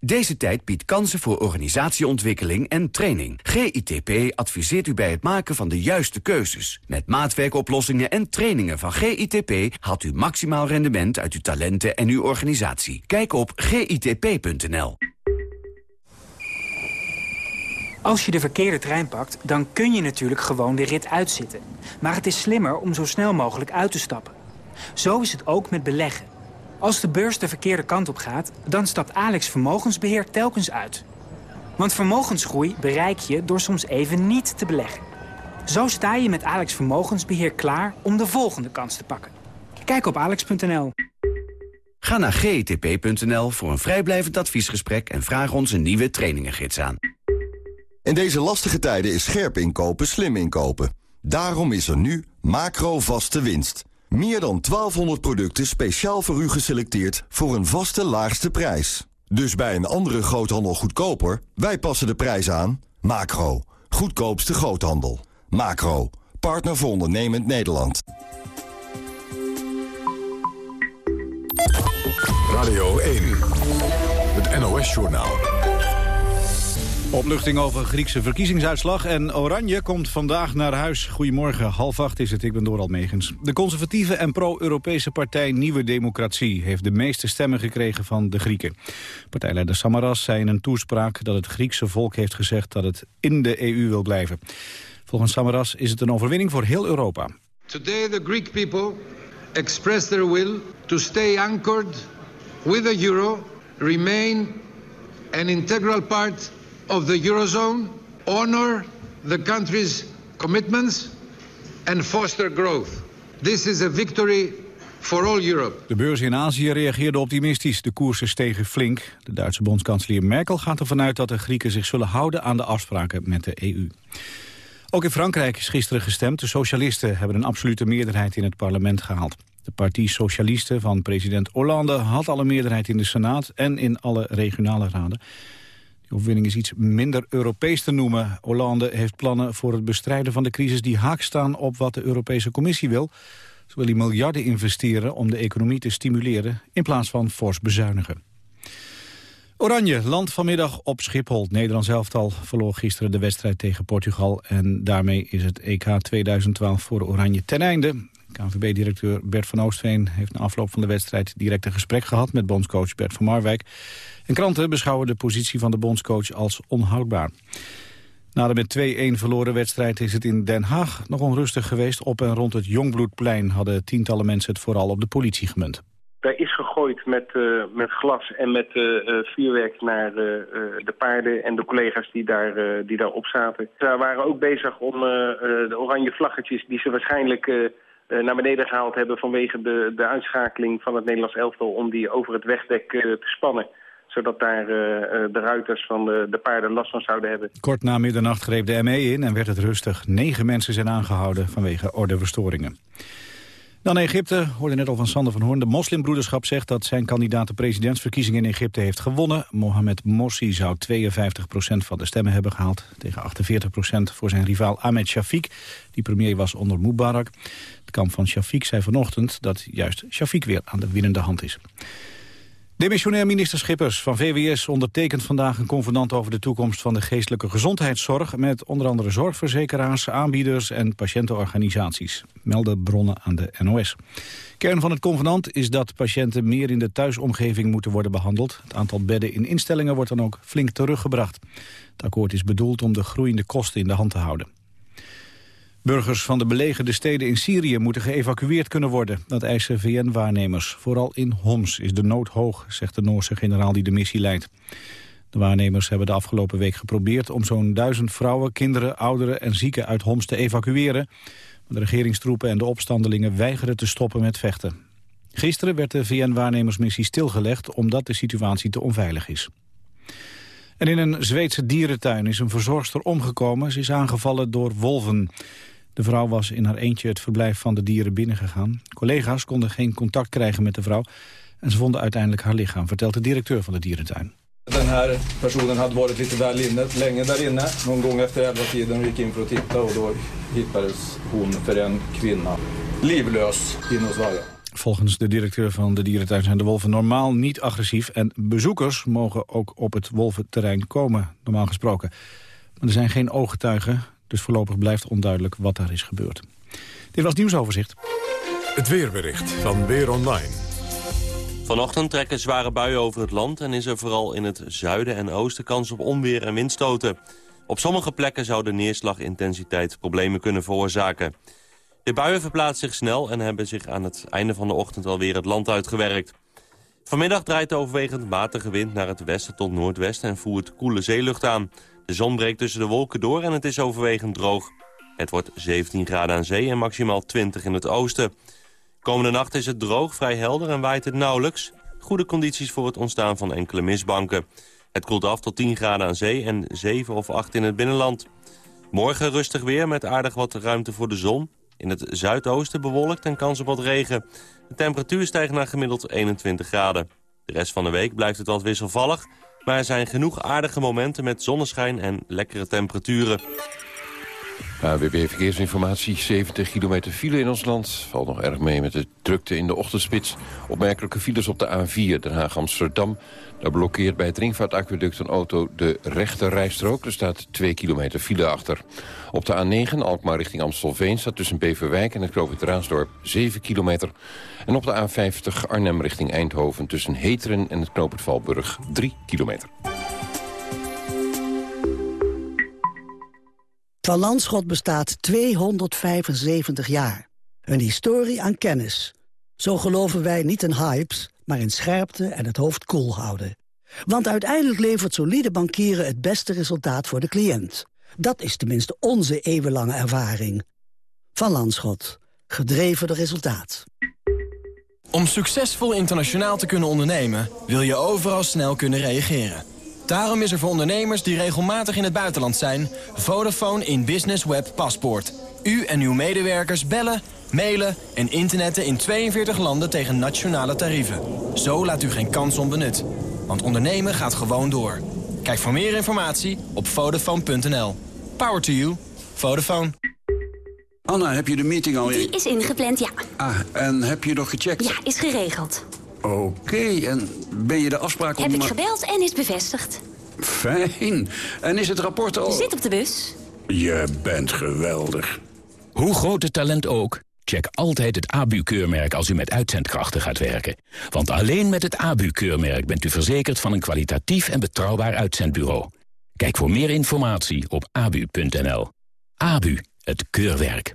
Deze tijd biedt kansen voor organisatieontwikkeling en training. GITP adviseert u bij het maken van de juiste keuzes. Met maatwerkoplossingen en trainingen van GITP... haalt u maximaal rendement uit uw talenten en uw organisatie. Kijk op gitp.nl. Als je de verkeerde trein pakt, dan kun je natuurlijk gewoon de rit uitzitten. Maar het is slimmer om zo snel mogelijk uit te stappen. Zo is het ook met beleggen. Als de beurs de verkeerde kant op gaat, dan stapt Alex Vermogensbeheer telkens uit. Want vermogensgroei bereik je door soms even niet te beleggen. Zo sta je met Alex Vermogensbeheer klaar om de volgende kans te pakken. Kijk op alex.nl. Ga naar gitp.nl voor een vrijblijvend adviesgesprek... en vraag ons een nieuwe trainingengids aan. In deze lastige tijden is scherp inkopen slim inkopen. Daarom is er nu macro vaste winst. Meer dan 1200 producten speciaal voor u geselecteerd voor een vaste laagste prijs. Dus bij een andere groothandel goedkoper, wij passen de prijs aan. Macro, goedkoopste groothandel. Macro, partner voor ondernemend Nederland. Radio 1, het NOS-journaal. Opluchting over Griekse verkiezingsuitslag en Oranje komt vandaag naar huis. Goedemorgen, half acht is het, ik ben Doral Megens. De conservatieve en pro-Europese partij Nieuwe Democratie... heeft de meeste stemmen gekregen van de Grieken. Partijleider Samaras zei in een toespraak dat het Griekse volk heeft gezegd... dat het in de EU wil blijven. Volgens Samaras is het een overwinning voor heel Europa. Today the Greek people express their will to stay anchored with the euro... remain an integral part of the Eurozone, honor the country's commitments and foster growth. This is a victory for all Europe. De beurs in Azië reageerde optimistisch. De koersen stegen flink. De Duitse bondskanselier Merkel gaat ervan uit dat de Grieken zich zullen houden aan de afspraken met de EU. Ook in Frankrijk is gisteren gestemd. De socialisten hebben een absolute meerderheid in het parlement gehaald. De partij Socialisten van president Hollande had al een meerderheid in de Senaat en in alle regionale raden. De overwinning is iets minder Europees te noemen. Hollande heeft plannen voor het bestrijden van de crisis die haak staan op wat de Europese Commissie wil. Zo wil miljarden investeren om de economie te stimuleren in plaats van fors bezuinigen. Oranje landt vanmiddag op Schiphol. Nederlands elftal verloor gisteren de wedstrijd tegen Portugal. En daarmee is het EK 2012 voor Oranje ten einde. KNVB-directeur Bert van Oostveen heeft na afloop van de wedstrijd direct een gesprek gehad met bondscoach Bert van Marwijk. En kranten beschouwen de positie van de bondscoach als onhoudbaar. Na de met 2-1 verloren wedstrijd is het in Den Haag nog onrustig geweest. Op en rond het Jongbloedplein hadden tientallen mensen het vooral op de politie gemunt. Er is gegooid met, uh, met glas en met uh, vuurwerk naar uh, de paarden en de collega's die daar, die daar op zaten. Ze waren ook bezig om de oranje vlaggetjes die ze waarschijnlijk naar beneden gehaald hebben... vanwege de, de uitschakeling van het Nederlands elftal om die over het wegdek te spannen zodat daar de ruiters van de, de, paarden last van zouden hebben. Kort na middernacht greep de ME in en werd het rustig. Negen mensen zijn aangehouden vanwege ordeverstoringen. Dan Egypte, hoorde net al van Sander van Hoorn. De moslimbroederschap zegt dat zijn kandidaat de presidentsverkiezingen in Egypte heeft gewonnen. Mohamed Morsi zou 52% van de stemmen hebben gehaald... tegen 48% voor zijn rivaal Ahmed Shafiq, die premier was onder Mubarak. Het kamp van Shafiq zei vanochtend dat juist Shafiq weer aan de winnende hand is. Demissionair minister Schippers van VWS ondertekent vandaag een convenant over de toekomst van de geestelijke gezondheidszorg met onder andere zorgverzekeraars, aanbieders en patiëntenorganisaties, melden bronnen aan de NOS. Kern van het convenant is dat patiënten meer in de thuisomgeving moeten worden behandeld. Het aantal bedden in instellingen wordt dan ook flink teruggebracht. Het akkoord is bedoeld om de groeiende kosten in de hand te houden. Burgers van de belegerde steden in Syrië moeten geëvacueerd kunnen worden. Dat eisen VN-waarnemers. Vooral in Homs is de nood hoog, zegt de Noorse generaal die de missie leidt. De waarnemers hebben de afgelopen week geprobeerd om zo'n duizend vrouwen, kinderen, ouderen en zieken uit Homs te evacueren. de regeringstroepen en de opstandelingen weigeren te stoppen met vechten. Gisteren werd de VN-waarnemersmissie stilgelegd omdat de situatie te onveilig is. En in een Zweedse dierentuin is een verzorgster omgekomen. Ze is aangevallen door wolven. De vrouw was in haar eentje het verblijf van de dieren binnengegaan. Collega's konden geen contact krijgen met de vrouw... en ze vonden uiteindelijk haar lichaam, vertelt de directeur van de dierentuin. Den här personen hade varit lite väl inne, länge där inne. Någon gång efter elva tiden gick in för att titta och då hittades hon för en kvinna livlös inne hos vargen. Volgens de directeur van de dierentuin zijn de wolven normaal niet agressief... en bezoekers mogen ook op het wolventerrein komen, normaal gesproken. Maar er zijn geen ooggetuigen, dus voorlopig blijft onduidelijk wat daar is gebeurd. Dit was het nieuwsoverzicht. Het weerbericht van Weer Online. Vanochtend trekken zware buien over het land... en is er vooral in het zuiden en oosten kans op onweer en windstoten. Op sommige plekken zou de neerslagintensiteit problemen kunnen veroorzaken. De buien verplaatsen zich snel en hebben zich aan het einde van de ochtend alweer het land uitgewerkt. Vanmiddag draait de overwegend matige wind naar het westen tot noordwesten en voert koele zeelucht aan. De zon breekt tussen de wolken door en het is overwegend droog. Het wordt 17 graden aan zee en maximaal 20 in het oosten. Komende nacht is het droog, vrij helder en waait het nauwelijks. Goede condities voor het ontstaan van enkele mistbanken. Het koelt af tot 10 graden aan zee en 7 of 8 in het binnenland. Morgen rustig weer met aardig wat ruimte voor de zon. In het zuidoosten bewolkt en kans op wat regen. De temperatuur stijgt naar gemiddeld 21 graden. De rest van de week blijft het wat wisselvallig... maar er zijn genoeg aardige momenten met zonneschijn en lekkere temperaturen. AWB Verkeersinformatie, 70 kilometer file in ons land. Valt nog erg mee met de drukte in de ochtendspits. Opmerkelijke files op de A4 Den Haag-Amsterdam. Daar blokkeert bij het ringvaartaqueduct een auto de rechte rijstrook. Er staat 2 kilometer file achter. Op de A9 Alkmaar richting Amstelveen staat tussen Beverwijk en het Knoopend Raasdorp 7 kilometer. En op de A50 Arnhem richting Eindhoven tussen Heteren en het Knoopend Valburg 3 kilometer. Van Landschot bestaat 275 jaar. Een historie aan kennis. Zo geloven wij niet in hypes, maar in scherpte en het hoofd koel houden. Want uiteindelijk levert solide bankieren het beste resultaat voor de cliënt. Dat is tenminste onze eeuwenlange ervaring. Van Landschot. Gedreven door resultaat. Om succesvol internationaal te kunnen ondernemen... wil je overal snel kunnen reageren. Daarom is er voor ondernemers die regelmatig in het buitenland zijn... Vodafone in Business Web Paspoort. U en uw medewerkers bellen, mailen en internetten in 42 landen tegen nationale tarieven. Zo laat u geen kans onbenut. Want ondernemen gaat gewoon door. Kijk voor meer informatie op Vodafone.nl. Power to you. Vodafone. Anna, heb je de meeting al... Die is ingepland, ja. Ah, en heb je nog gecheckt? Ja, is geregeld. Oké, en ben je de afspraak om... Heb ik gebeld en is bevestigd. Fijn. En is het rapport al... Je zit op de bus. Je bent geweldig. Hoe groot het talent ook, check altijd het ABU-keurmerk als u met uitzendkrachten gaat werken. Want alleen met het ABU-keurmerk bent u verzekerd van een kwalitatief en betrouwbaar uitzendbureau. Kijk voor meer informatie op abu.nl. ABU, het keurwerk.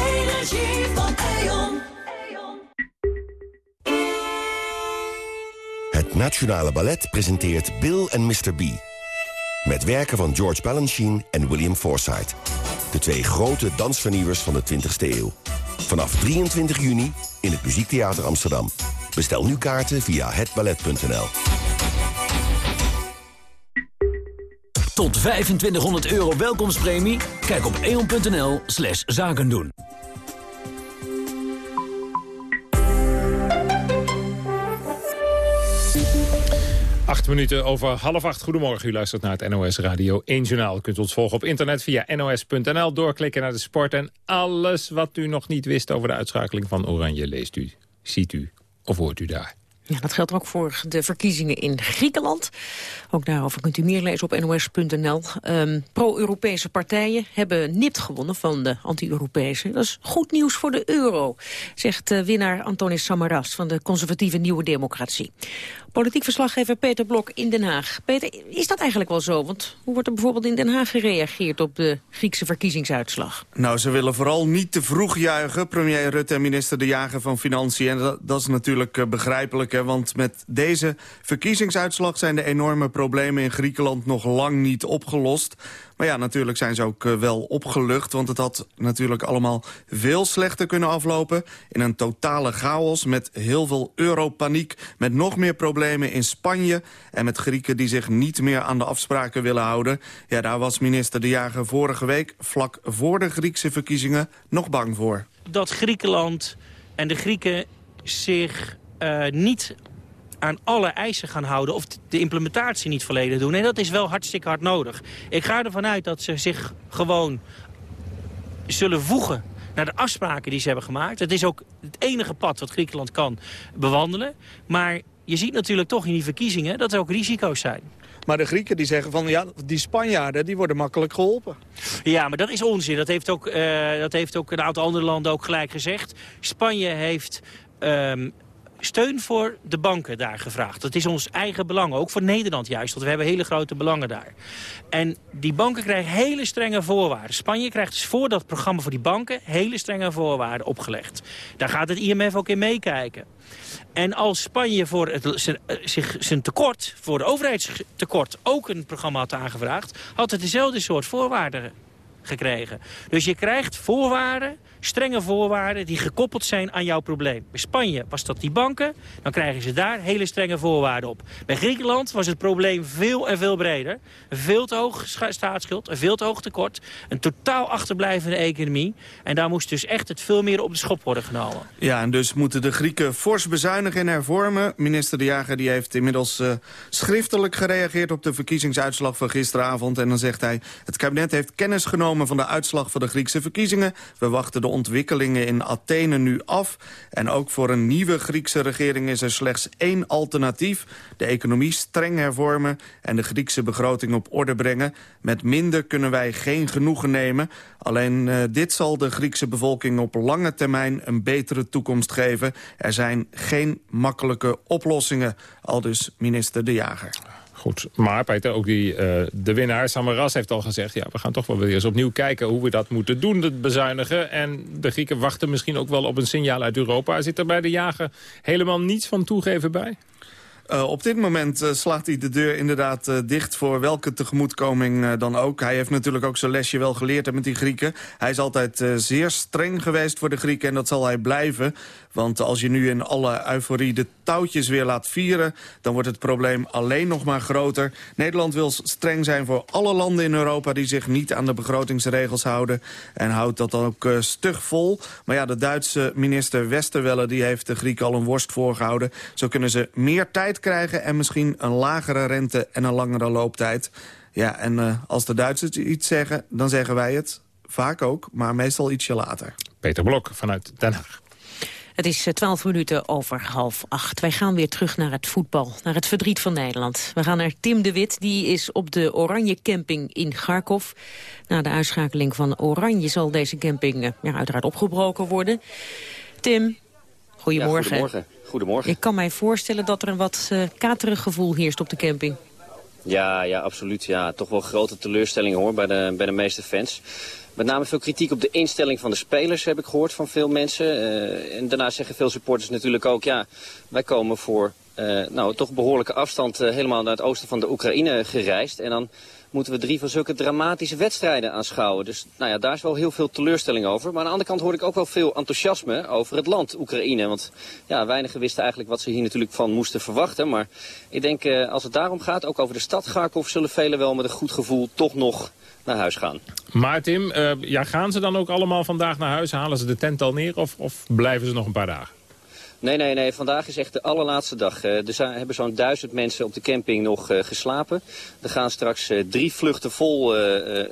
Nationale Ballet presenteert Bill en Mr. B. Met werken van George Balanchine en William Forsythe. De twee grote dansvernieuwers van de 20e eeuw. Vanaf 23 juni in het Muziektheater Amsterdam. Bestel nu kaarten via hetballet.nl. Tot 2500 euro welkomstpremie? Kijk op eon.nl slash zakendoen. Acht minuten over half acht. Goedemorgen, u luistert naar het NOS Radio 1 Journaal. U kunt ons volgen op internet via nos.nl. Doorklikken naar de sport en alles wat u nog niet wist over de uitschakeling van Oranje leest u, ziet u of hoort u daar. Ja, dat geldt ook voor de verkiezingen in Griekenland. Ook daarover kunt u meer lezen op nos.nl. Ehm, Pro-Europese partijen hebben nipt gewonnen van de anti-Europese. Dat is goed nieuws voor de euro, zegt winnaar Antonis Samaras van de conservatieve Nieuwe Democratie. Politiek verslaggever Peter Blok in Den Haag. Peter, is dat eigenlijk wel zo? Want hoe wordt er bijvoorbeeld in Den Haag gereageerd op de Griekse verkiezingsuitslag? Nou, ze willen vooral niet te vroeg juichen. Premier Rutte en minister De Jager van Financiën. En dat, is natuurlijk uh, begrijpelijk. Want met deze verkiezingsuitslag zijn de enorme problemen in Griekenland nog lang niet opgelost. Maar ja, natuurlijk zijn ze ook eh, wel opgelucht. Want het had natuurlijk allemaal veel slechter kunnen aflopen. In een totale chaos met heel veel europaniek. Met nog meer problemen in Spanje. En met Grieken die zich niet meer aan de afspraken willen houden. Ja, daar was minister De Jager vorige week, vlak voor de Griekse verkiezingen, nog bang voor. Dat Griekenland en de Grieken zich uh, niet aan alle eisen gaan houden... of de implementatie niet volledig doen. En dat is wel hartstikke hard nodig. Ik ga ervan uit dat ze zich gewoon zullen voegen naar de afspraken die ze hebben gemaakt. Het is ook het enige pad wat Griekenland kan bewandelen. Maar je ziet natuurlijk toch in die verkiezingen dat er ook risico's zijn. Maar de Grieken die zeggen van ja, die Spanjaarden die worden makkelijk geholpen. Ja, maar dat is onzin. Dat heeft ook, uh, dat heeft ook een aantal andere landen ook gelijk gezegd. Spanje heeft um, steun voor de banken daar gevraagd. Dat is ons eigen belang, ook voor Nederland juist, want we hebben hele grote belangen daar. En die banken krijgen hele strenge voorwaarden. Spanje krijgt dus voor dat programma voor die banken hele strenge voorwaarden opgelegd. Daar gaat het IMF ook in meekijken. En als Spanje voor het, zich, zijn tekort, voor de overheidstekort, ook een programma had aangevraagd, had het dezelfde soort voorwaarden gekregen. Dus je krijgt voorwaarden strenge voorwaarden die gekoppeld zijn aan jouw probleem. Bij Spanje was dat die banken, dan krijgen ze daar hele strenge voorwaarden op. Bij Griekenland was het probleem veel en veel breder. Een veel te hoog staatsschuld, een veel te hoog tekort, een totaal achterblijvende economie. En daar moest dus echt het veel meer op de schop worden genomen. Ja, en dus moeten de Grieken fors bezuinigen en hervormen. Minister De Jager die heeft inmiddels uh, schriftelijk gereageerd op de verkiezingsuitslag van gisteravond. En dan zegt hij, het kabinet heeft kennis genomen van de uitslag van de Griekse verkiezingen. We wachten de ontwikkelingen in Athene nu af. En ook voor een nieuwe Griekse regering is er slechts één alternatief. De economie streng hervormen en de Griekse begroting op orde brengen. Met minder kunnen wij geen genoegen nemen. Alleen uh, dit zal de Griekse bevolking op lange termijn een betere toekomst geven. Er zijn geen makkelijke oplossingen, al dus minister De Jager. Goed, maar Peter, ook die, uh, de winnaar, Samaras, heeft al gezegd... ja, we gaan toch wel weer eens opnieuw kijken hoe we dat moeten doen, het bezuinigen. En de Grieken wachten misschien ook wel op een signaal uit Europa. Zit er bij de jager helemaal niets van toegeven bij? Uh, op dit moment uh, slaat hij de deur inderdaad dicht voor welke tegemoetkoming dan ook. Hij heeft natuurlijk ook zijn lesje wel geleerd met die Grieken. Hij is altijd zeer streng geweest voor de Grieken en dat zal hij blijven. Want als je nu in alle euforie de touwtjes weer laat vieren... dan wordt het probleem alleen nog maar groter. Nederland wil streng zijn voor alle landen in Europa... die zich niet aan de begrotingsregels houden. En houdt dat dan ook stug vol. Maar ja, de Duitse minister Westerwelle die heeft de Grieken al een worst voorgehouden. Zo kunnen ze meer tijd krijgen en misschien een lagere rente en een langere looptijd. Ja, en uh, als de Duitsers iets zeggen, dan zeggen wij het. Vaak ook, maar meestal ietsje later. Peter Blok vanuit Den Haag. Het is twaalf minuten over half acht. Wij gaan weer terug naar het voetbal, naar het verdriet van Nederland. We gaan naar Tim de Wit, die is op de Oranje Camping in Kharkov. Na de uitschakeling van Oranje zal deze camping ja, uiteraard opgebroken worden. Tim, goedemorgen. Ja, goedemorgen. Goedemorgen. Ik kan mij voorstellen dat er een wat uh, katerig gevoel heerst op de camping. Ja, ja, absoluut. Ja, toch wel grote teleurstelling hoor bij de, bij de meeste fans. Met name veel kritiek op de instelling van de spelers heb ik gehoord van veel mensen. Uh, en daarna zeggen veel supporters natuurlijk ook, ja, wij komen voor uh, nou, toch behoorlijke afstand helemaal naar het oosten van de Oekraïne gereisd. En dan moeten we drie van zulke dramatische wedstrijden aanschouwen. Dus nou ja, daar is wel heel veel teleurstelling over. Maar aan de andere kant hoor ik ook wel veel enthousiasme over het land Oekraïne. Want ja, weinigen wisten eigenlijk wat ze hier natuurlijk van moesten verwachten. Maar ik denk als het daarom gaat, ook over de stad Kharkov... zullen velen wel met een goed gevoel toch nog naar huis gaan. Maar Tim, uh, ja, gaan ze dan ook allemaal vandaag naar huis? Halen ze de tent al neer of, of blijven ze nog een paar dagen? Nee, nee, nee. Vandaag is echt de allerlaatste dag. Uh, er zijn, hebben zo'n duizend mensen op de camping nog uh, geslapen. Er gaan straks drie vluchten vol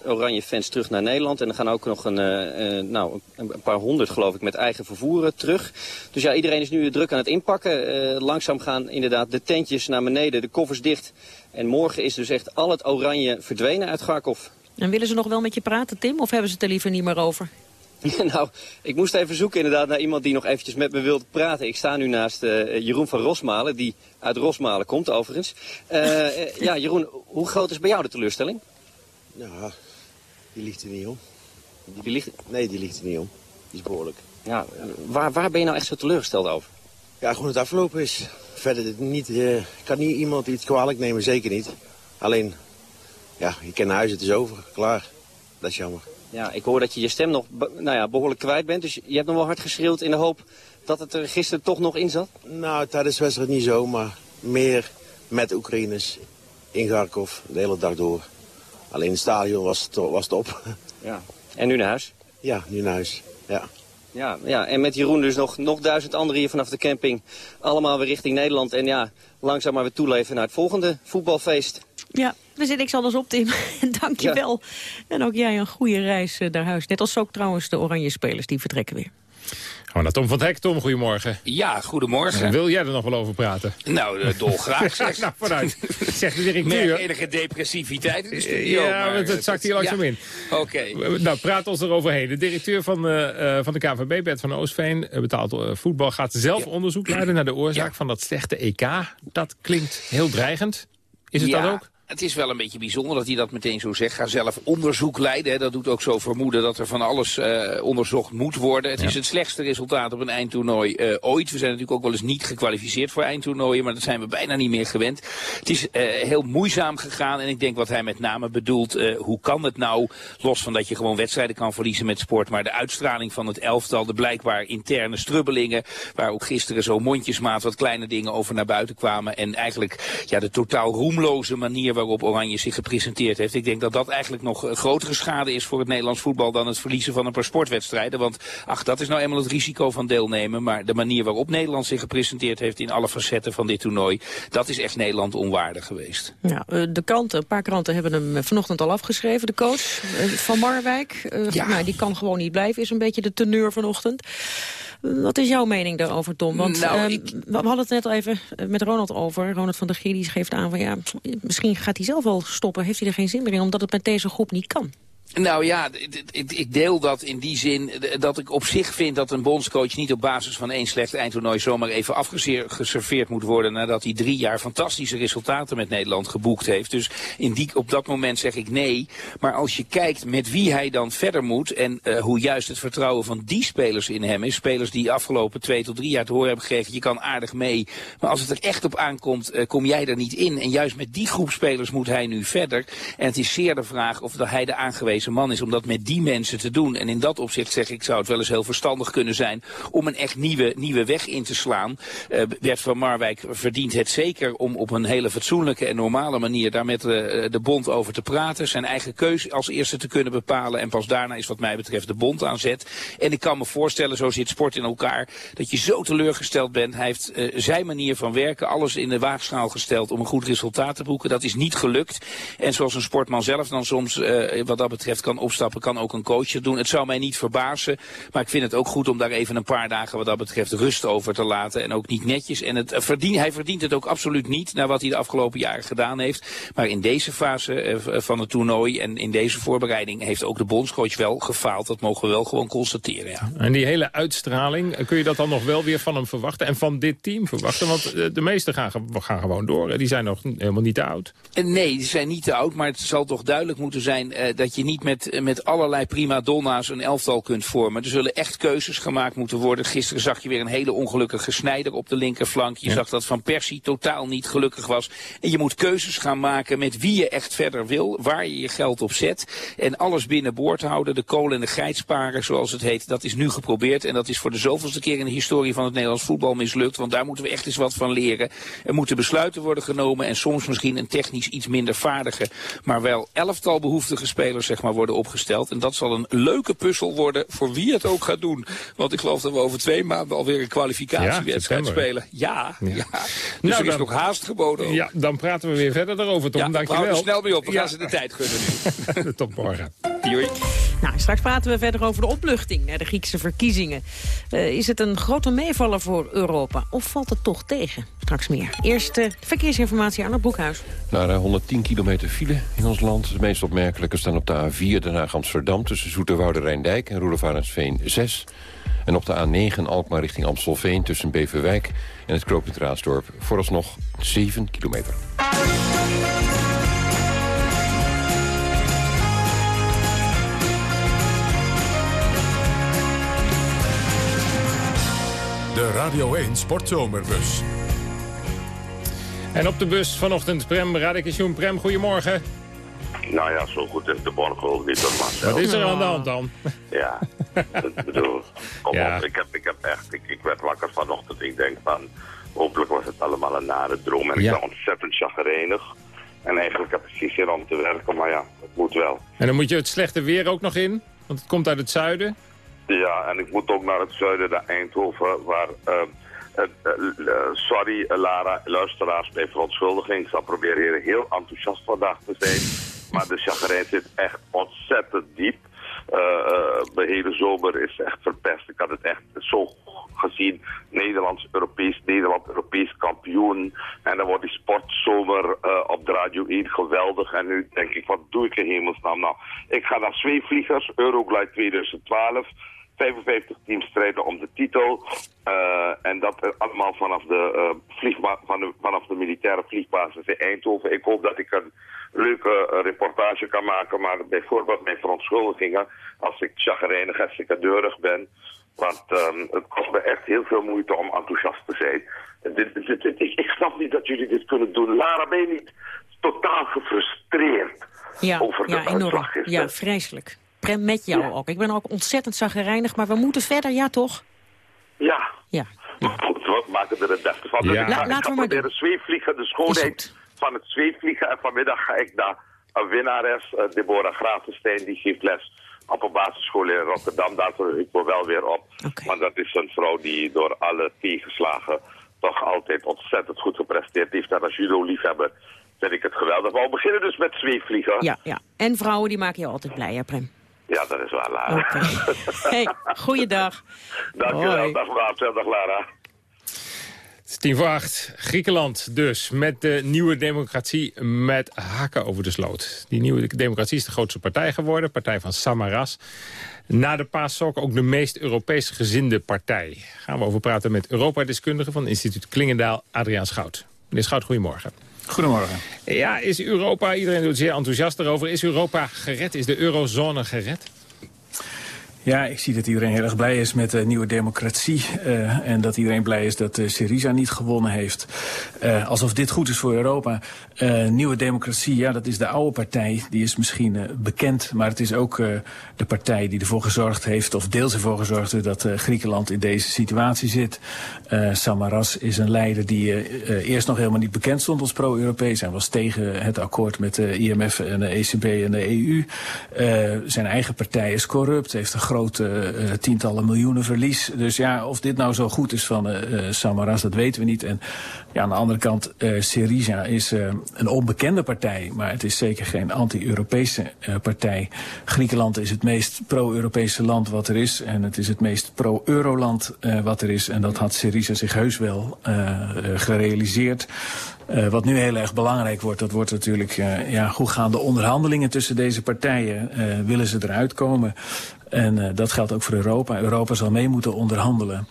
oranje fans terug naar Nederland. En er gaan ook nog een, nou, een paar honderd, geloof ik, met eigen vervoer terug. Dus ja, iedereen is nu druk aan het inpakken. langzaam gaan inderdaad de tentjes naar beneden, de koffers dicht. En morgen is dus echt al het oranje verdwenen uit Garkov. En willen ze nog wel met je praten, Tim? Of hebben ze het er liever niet meer over? nou, ik moest even zoeken inderdaad naar iemand die nog eventjes met me wilde praten. Ik sta nu naast uh, Jeroen van Rosmalen, die uit Rosmalen komt overigens. Uh, ja, Jeroen, hoe groot is bij jou de teleurstelling? Ja, die ligt er niet om. Die ligt... Nee, die ligt er niet om. Die is behoorlijk. Ja, waar, waar ben je nou echt zo teleurgesteld over? Ja, gewoon het afgelopen is. verder dit niet, eh, ik kan niet iemand iets kwalijk nemen, zeker niet. Alleen, ja, je kent naar huis, het is over, klaar. Dat is jammer. Ja, ik hoor dat je je stem nog nou ja, behoorlijk kwijt bent. Dus je hebt nog wel hard geschreeuwd in de hoop dat het er gisteren toch nog in zat? Nou, tijdens de wedstrijd niet zo, maar meer met Oekraïners in Kharkov de hele dag door. Alleen het stadion was, to was top. Ja. En nu naar huis? Ja, nu naar huis. Ja. Ja, ja, en met Jeroen dus nog, nog duizend anderen hier vanaf de camping. Allemaal weer richting Nederland. En ja, langzaam maar weer toeleven naar het volgende voetbalfeest. Ja, er zit niks anders op, Tim. Dank je wel. En ook jij een goede reis eh, naar huis. Net als ook trouwens de oranje spelers, die vertrekken weer. Gaan we naar Tom van het Hek. Tom, goedemorgen. Ja, goedemorgen. Wil jij er nog wel over praten? Nou, eh, dolgraag zeg. nou, vooruit. Zegt de Merk directeur. enige depressiviteit in de studio. Ja, maar want het zakt hier langzaam ja. in. Oké. Nou, praat ons eroverheen. De directeur van, eh, eh, van de KVB, Bert van Oostveen, eh, betaald eh, voetbal, gaat zelf onderzoek leiden naar de oorzaak van dat slechte EK. Dat klinkt heel dreigend. Is het ja, dat ook? Het is wel een beetje bijzonder dat hij dat meteen zo zegt. Ga zelf onderzoek leiden. Hè. Dat doet ook zo vermoeden dat er van alles eh, onderzocht moet worden. Het is het slechtste resultaat op een eindtoernooi eh, ooit. We zijn natuurlijk ook wel eens niet gekwalificeerd voor eindtoernooien. Maar dat zijn we bijna niet meer gewend. Het is eh, heel moeizaam gegaan. En ik denk wat hij met name bedoelt. hoe kan het nou, los van dat je gewoon wedstrijden kan verliezen met sport. Maar de uitstraling van het elftal. De blijkbaar interne strubbelingen. Waar ook gisteren zo mondjesmaat wat kleine dingen over naar buiten kwamen. En eigenlijk ja, de totaal roemloze manier waarop Oranje zich gepresenteerd heeft. Ik denk dat dat eigenlijk nog eh, grotere schade is voor het Nederlands voetbal dan het verliezen van een paar sportwedstrijden. Want ach, dat is nou eenmaal het risico van deelnemen. Maar de manier waarop Nederland zich gepresenteerd heeft in alle facetten van dit toernooi, dat is echt Nederland onwaardig geweest. Ja, eh, de kranten, een paar kranten hebben hem eh, vanochtend al afgeschreven. De coach van Marwijk, eh, nou, die kan gewoon niet blijven, is een beetje de teneur vanochtend. Wat is jouw mening daarover, Tom? Want Nou, ehm, ik- we hadden het net al even eh, met Ronald over. Ronald van der Gier die geeft aan van ja, misschien gaat hij zelf wel stoppen. Heeft hij er geen zin meer in, omdat het met deze groep niet kan. Nou ja, ik, deel dat in die zin dat ik op zich vind dat een bondscoach niet op basis van één slecht eindtoernooi zomaar even afgeserveerd moet worden nadat hij drie jaar fantastische resultaten met Nederland geboekt heeft. Dus in die, op dat moment zeg ik nee. Maar als je kijkt met wie hij dan verder moet en eh, hoe juist het vertrouwen van die spelers in hem is, spelers die afgelopen twee tot drie jaar te horen hebben gegeven, je kan aardig mee. Maar als het er echt op aankomt, eh, kom jij er niet in. En juist met die groep spelers moet hij nu verder. En het is zeer de vraag of hij de aangewezen man is om dat met die mensen te doen. En in dat opzicht zeg ik, zou het wel eens heel verstandig kunnen zijn om een echt nieuwe, nieuwe weg in te slaan. Eh, Bert van Marwijk verdient het zeker om op een hele fatsoenlijke en normale manier daar met eh, de bond over te praten. Zijn eigen keuze als eerste te kunnen bepalen. En pas daarna is wat mij betreft de bond aan zet. En ik kan me voorstellen, zo zit sport in elkaar, dat je zo teleurgesteld bent. Hij heeft eh, zijn manier van werken, alles in de waagschaal gesteld om een goed resultaat te boeken. Dat is niet gelukt. En zoals een sportman zelf dan soms eh, wat dat betreft kan opstappen, kan ook een coach het doen. Het zou mij niet verbazen, maar ik vind het ook goed om daar even een paar dagen wat dat betreft rust over te laten. En ook niet netjes. En het, eh, verdien, hij verdient het ook absoluut niet naar wat hij de afgelopen jaren gedaan heeft. Maar in deze fase eh, v- van het toernooi en in deze voorbereiding heeft ook de bondscoach wel gefaald. Dat mogen we wel gewoon constateren, ja. En die hele uitstraling, eh, kun je dat dan nog wel weer van hem verwachten? En van dit team verwachten? Want eh, de meesten gaan, gaan gewoon door. Die zijn nog helemaal niet te oud. Eh, Nee, die zijn niet te oud, maar het zal toch duidelijk moeten zijn eh, dat je niet met, met allerlei prima donna's een elftal kunt vormen. Er zullen echt keuzes gemaakt moeten worden. Gisteren zag je weer een hele ongelukkige snijder op de linkerflank. Je zag dat Van Persie totaal niet gelukkig was. En je moet keuzes gaan maken met wie je echt verder wil, waar je je geld op zet. En alles binnenboord houden, de kolen en de geit sparen, zoals het heet. Dat is nu geprobeerd en dat is voor de zoveelste keer in de historie van het Nederlands voetbal mislukt. Want daar moeten we echt eens wat van leren. Er moeten besluiten worden genomen en soms misschien een technisch iets minder vaardige, maar wel elftal behoeftige spelers zeg maar, worden opgesteld. En dat zal een leuke puzzel worden voor wie het ook gaat doen. Want ik geloof dat we over twee maanden alweer een kwalificatiewedstrijd september. spelen. Ja, ja. Dus Nou, er is dan- nog haast geboden. ook. Ja, dan praten we weer verder daarover, Tom. Ja, Dank je hou er wel. snel mee op. We Ja. gaan ze de tijd gunnen nu. Tot morgen. Doei. Nou, straks praten we verder over de opluchting naar de Griekse verkiezingen. Eh, is het een grote meevaller voor Europa of valt het toch tegen? Straks meer. Eerst eh, verkeersinformatie aan het Boekhuis. Naar eh, 110 kilometer file in ons land. De meest opmerkelijke staan op de A4 Den Haag-Amsterdam... tussen Zoeterwoude Rijndijk en Roelevarensveen 6. En op de A9 Alkmaar richting Amstelveen tussen Beverwijk en het Knooppunt Raasdorp... vooralsnog 7 kilometer. De Radio 1 Sportzomerbus. En op de bus vanochtend Prem Radikation. Prem, goedemorgen. Nou ja, zo goed is de Borgo ook niet, hoor, Marcel. Wat is er aan de hand dan? Ja, ik bedoel, kom op, ik heb, ik heb echt, ik, ik werd wakker vanochtend. Ik denk van, hopelijk was het allemaal een nare droom. En Ja. ik ben ontzettend chagrijnig. En eigenlijk heb ik geen zin om te werken, maar ja, het moet wel. En dan moet je het slechte weer ook nog in, want het komt uit het zuiden. Ja, en ik moet ook naar het zuiden, naar Eindhoven, waar... eh, sorry, Lara, luisteraars, bij verontschuldiging. Ik zal proberen hier heel enthousiast vandaag te zijn. Maar de chagrijn zit echt ontzettend diep. Eh, eh, de hele zomer is echt verpest. Ik had het echt zo gezien. Nederlands, Europees, Nederland, Europees kampioen. En dan wordt die sportzomer eh, op de Radio 1 geweldig. En nu denk ik, wat doe ik in hemelsnaam? Nou, ik ga naar zweefvliegers, Euroglide 2012. 55 teams strijden om de titel. Eh, en dat allemaal vanaf de, vliegba- van de, vanaf de militaire vliegbasis in Eindhoven. Ik hoop dat ik een leuke eh, reportage kan maken. Maar bijvoorbeeld mijn verontschuldigingen als ik chagrijnig en secadeurig ben. Want ehm, het kost me echt heel veel moeite om enthousiast te zijn. Dit, dit, dit- ik, ik snap niet dat jullie dit kunnen doen. Lara, ben je niet totaal gefrustreerd Ja, over de ja uitslag? Ja, vreselijk. Prem, met jou ook. Ik ben ook ontzettend zaggerijnig, maar we moeten verder, ja toch? Ja. Ja. Goed, we maken er het beste van. Dus Ja. ik ga, La- ik laten ga we maar proberen zweefvliegen, de schoonheid van het zweefvliegen. En vanmiddag ga ik naar een winnares, eh, Deborah Gravenstein, die geeft les op een basisschool in Rotterdam. Daar ik me wel weer op. Want dat is een vrouw die door alle tegenslagen toch altijd ontzettend goed gepresteerd heeft. En als judo-liefhebber vind ik het geweldig. Maar we beginnen dus met zweefvliegen. Ja, ja. En vrouwen, die maken je altijd blij, hè, Prem? Ja, dat is waar, Lara. Hey, goeiedag. Dankjewel, dag Marcel, dag Lara. Het is tien voor acht. Griekenland dus, met de nieuwe democratie met hakken over de sloot. Die nieuwe democratie is de grootste partij geworden, partij van Samaras. Na de PASOK ook de meest Europees gezinde partij. Gaan we over praten met Europa-deskundige van instituut Klingendaal, Adriaan Schout. Meneer Schout, goedemorgen. Goedemorgen. Ja, is Europa, iedereen doet zeer enthousiast erover, is Europa gered? Is de eurozone gered? Ja, ik zie dat iedereen heel erg blij is met de nieuwe democratie. eh, en dat iedereen blij is dat uh, Syriza niet gewonnen heeft. Eh, alsof dit goed is voor Europa. Eh, nieuwe democratie, ja, dat is de oude partij. Die is misschien eh, bekend, maar het is ook eh, de partij die ervoor gezorgd heeft... of deels ervoor gezorgd heeft dat eh, Griekenland in deze situatie zit. Eh, Samaras is een leider die eh, eh, eerst nog helemaal niet bekend stond als pro-Europees. Hij was tegen het akkoord met de IMF en de ECB en de EU. Eh, zijn eigen partij is corrupt, heeft een grote eh, tientallen miljoenen verlies. Dus ja, of dit nou zo goed is van eh, eh, Samaras, dat weten we niet. En ja, aan de andere kant, Syriza is een onbekende partij, maar het is zeker geen anti-Europese partij. Griekenland is het meest pro-Europese land wat er is en het is het meest pro-Euroland wat er is. En dat had Syriza zich heus wel gerealiseerd. Wat nu heel erg belangrijk wordt, dat wordt natuurlijk, uh, ja, hoe gaan de onderhandelingen tussen deze partijen? Willen ze eruit komen? En uh, dat geldt ook voor Europa. Europa zal mee moeten onderhandelen.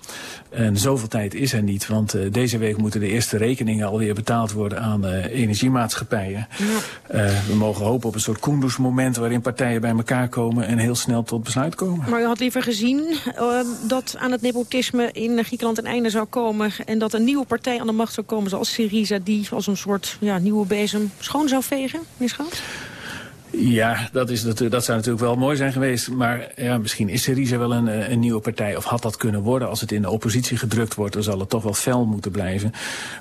En zoveel tijd is er niet, want uh, deze week moeten de eerste rekeningen alweer betaald worden aan uh, energiemaatschappijen. Ja. We mogen hopen op een soort Kunduz-moment waarin partijen bij elkaar komen en heel snel tot besluit komen. Maar u had liever gezien dat aan het nepotisme in Griekenland een einde zou komen en dat een nieuwe partij aan de macht zou komen zoals Syriza die als een soort ja, nieuwe bezem schoon zou vegen, Schout? Ja, dat, is, dat, dat zou natuurlijk wel mooi zijn geweest. Maar ja, misschien is Syriza wel een, een nieuwe partij. Of had dat kunnen worden. Als het in de oppositie gedrukt wordt, dan zal het toch wel fel moeten blijven.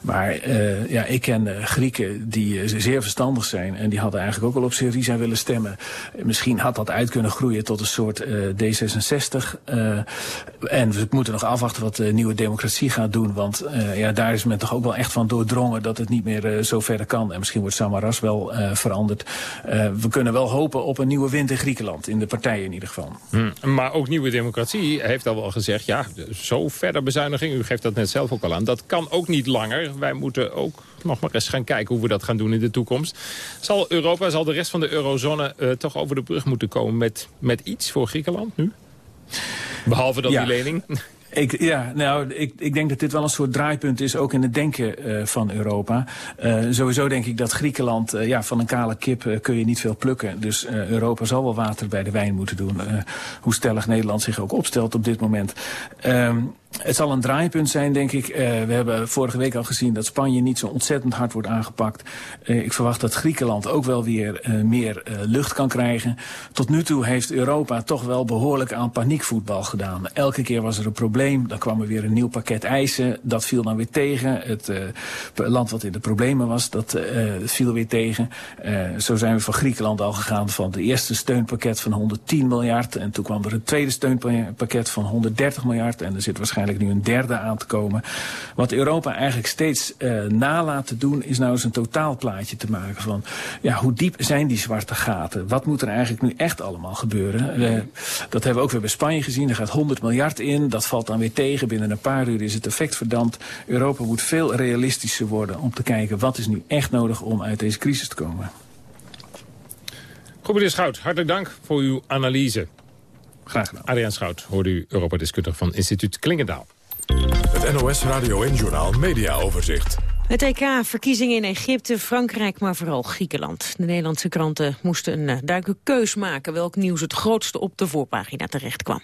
Maar uh, ja, ik ken uh, Grieken die zeer verstandig zijn. En die hadden eigenlijk ook wel op Syriza willen stemmen. Misschien had dat uit kunnen groeien tot een soort D66. en we moeten nog afwachten wat de nieuwe democratie gaat doen. Want ja, daar is men toch ook wel echt van doordrongen dat het niet meer zo verder kan. En misschien wordt Samaras wel veranderd. Kunnen wel hopen op een nieuwe wind in Griekenland. In de partijen in ieder geval. Hmm. Maar ook Nieuwe Democratie heeft al wel gezegd... ja, zo verder bezuiniging, u geeft dat net zelf ook al aan... dat kan ook niet langer. Wij moeten ook nog maar eens gaan kijken hoe we dat gaan doen in de toekomst. Zal Europa, zal de rest van de eurozone uh, toch over de brug moeten komen... met, met iets voor Griekenland nu? Behalve dan ja. die lening? Ik, ja, nou, ik, ik denk dat dit wel een soort draaipunt is, ook in het denken uh, van Europa. Uh, sowieso denk ik dat Griekenland, uh, ja, van een kale kip kun je niet veel plukken. Dus Europa zal wel water bij de wijn moeten doen. hoe stellig Nederland zich ook opstelt op dit moment. Um, Het zal een draaipunt zijn, denk ik. Uh, we hebben vorige week al gezien dat Spanje niet zo ontzettend hard wordt aangepakt. Uh, ik verwacht dat Griekenland ook wel weer uh, meer lucht kan krijgen. Tot nu toe heeft Europa toch wel behoorlijk aan paniekvoetbal gedaan. Elke keer was er een probleem, dan kwam er weer een nieuw pakket eisen. Dat viel dan weer tegen. Het land wat in de problemen was, dat viel weer tegen. zo zijn we van Griekenland al gegaan van de eerste steunpakket van 110 miljard. En toen kwam er een tweede steunpakket van 130 miljard. En er zit waarschijnlijk nu een derde aan te komen. Wat Europa eigenlijk steeds uh, nalaat te doen... is nou eens een totaalplaatje te maken van... ja, hoe diep zijn die zwarte gaten? Wat moet er eigenlijk nu echt allemaal gebeuren? Uh, dat hebben we ook weer bij Spanje gezien. Er gaat 100 miljard in. Dat valt dan weer tegen. Binnen een paar uur is het effect verdampt. Europa moet veel realistischer worden om te kijken... wat is nu echt nodig om uit deze crisis te komen. Goed, meneer Schout, hartelijk dank voor uw analyse. Graag gedaan. Adriaan Schout, hoorde u Europa-deskundige van instituut Klingendaal. Het NOS Radio en Journaal Media Overzicht. Het EK-verkiezingen in Egypte, Frankrijk, maar vooral Griekenland. De Nederlandse kranten moesten een uh, duidelijke keus maken... welk nieuws het grootste op de voorpagina terecht kwam.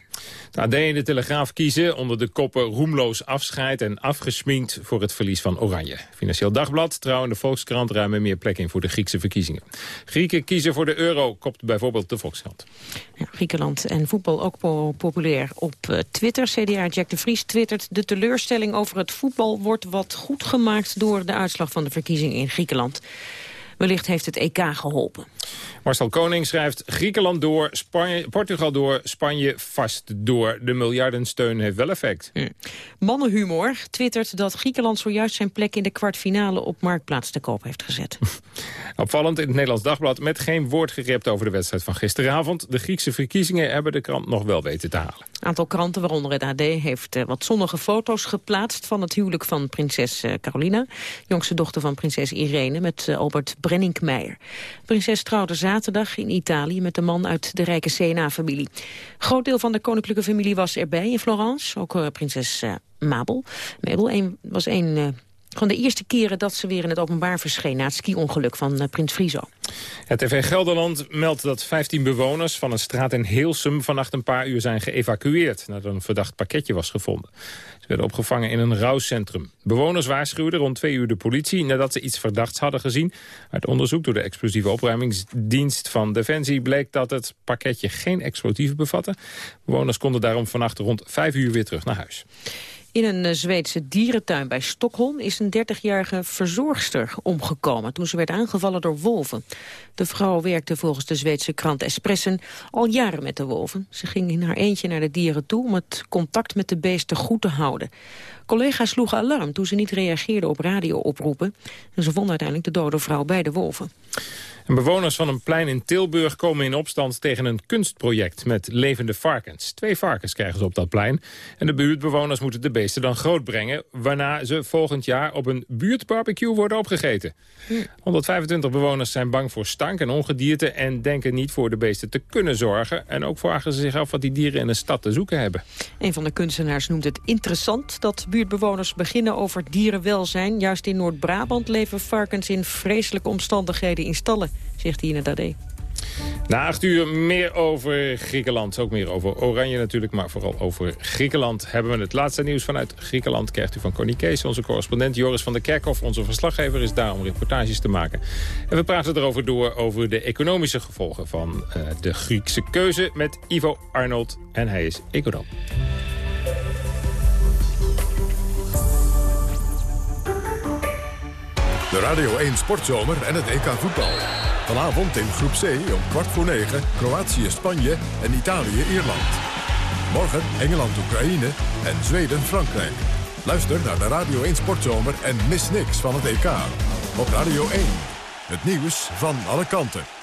De AD en de Telegraaf kiezen onder de koppen roemloos afscheid... en afgesminkt voor het verlies van Oranje. Financieel Dagblad, Trouw en de Volkskrant ruimen meer plek in... voor de Griekse verkiezingen. Grieken kiezen voor de euro, kopt bijvoorbeeld de Volkskrant. Ja, Griekenland en voetbal ook populair op uh, Twitter. CDA Jack de Vries twittert... de teleurstelling over het voetbal wordt wat goed gemaakt... door de uitslag van de verkiezingen in Griekenland. Wellicht heeft het EK geholpen. Marcel Koning schrijft Griekenland door, Spanje, Portugal door, Spanje vast door. De miljardensteun heeft wel effect. Hm. Mannenhumor twittert dat Griekenland zojuist zijn plek in de kwartfinale op Marktplaats te koop heeft gezet. Opvallend in het Nederlands Dagblad met geen woord gerept over de wedstrijd van gisteravond. De Griekse verkiezingen hebben de krant nog wel weten te halen. Een aantal kranten, waaronder het AD, heeft uh, wat zonnige foto's geplaatst van het huwelijk van prinses uh, Carolina, jongste dochter van prinses Irene, met uh, Albert Brenninkmeijer. Prinses trouwde zaterdag in Italië met een man uit de rijke CNA-familie. Groot deel van de koninklijke familie was erbij in Florence, ook prinses Mabel. Mabel een, was een gewoon de eerste keren dat ze weer in het openbaar verscheen... na het ski-ongeluk van Prins Frizo. Het TV Gelderland meldt dat 15 bewoners van een straat in Heelsum... vannacht een paar uur zijn geëvacueerd nadat een verdacht pakketje was gevonden. Ze werden opgevangen in een rouwcentrum. Bewoners waarschuwden rond twee uur de politie nadat ze iets verdachts hadden gezien. Uit onderzoek door de explosieve opruimingsdienst van Defensie... bleek dat het pakketje geen explosieven bevatte. Bewoners konden daarom vannacht rond vijf uur weer terug naar huis. In een eh, Zweedse dierentuin bij Stockholm is een 30-jarige verzorgster omgekomen toen ze werd aangevallen door wolven. De vrouw werkte volgens de Zweedse krant Espressen al jaren met de wolven. Ze ging in haar eentje naar de dieren toe om het contact met de beesten goed te houden. Collega's sloegen alarm toen ze niet reageerden op radiooproepen. En ze vonden uiteindelijk de dode vrouw bij de wolven. En bewoners van een plein in Tilburg komen in opstand tegen een kunstproject met levende varkens. Twee varkens krijgen ze op dat plein. En de buurtbewoners moeten de beesten dan grootbrengen... waarna ze volgend jaar op een buurtbarbecue worden opgegeten. 125 bewoners zijn bang voor stank en ongedierte... en denken niet voor de beesten te kunnen zorgen. En ook vragen ze zich af wat die dieren in een stad te zoeken hebben. Een van de kunstenaars noemt het interessant dat buurtbewoners beginnen over dierenwelzijn. Juist in Noord-Brabant leven varkens in vreselijke omstandigheden in stallen zegt hij in het AD. Na acht uur meer over Griekenland. Ook meer over Oranje natuurlijk, maar vooral over Griekenland. Hebben we het laatste nieuws vanuit Griekenland. Krijgt u van Connie Kees, onze correspondent Joris van der Kerkhof. Onze verslaggever is daar om reportages te maken. En we praten erover door over de economische gevolgen van uh, de Griekse keuze... met Ivo Arnold en hij is econoom. De Radio 1 Sportzomer en het EK voetbal. Vanavond in groep C om kwart voor negen Kroatië-Spanje en Italië-Ierland. Morgen Engeland-Oekraïne en Zweden-Frankrijk. Luister naar de Radio 1 Sportzomer en mis niks van het EK. Op Radio 1. Het nieuws van alle kanten.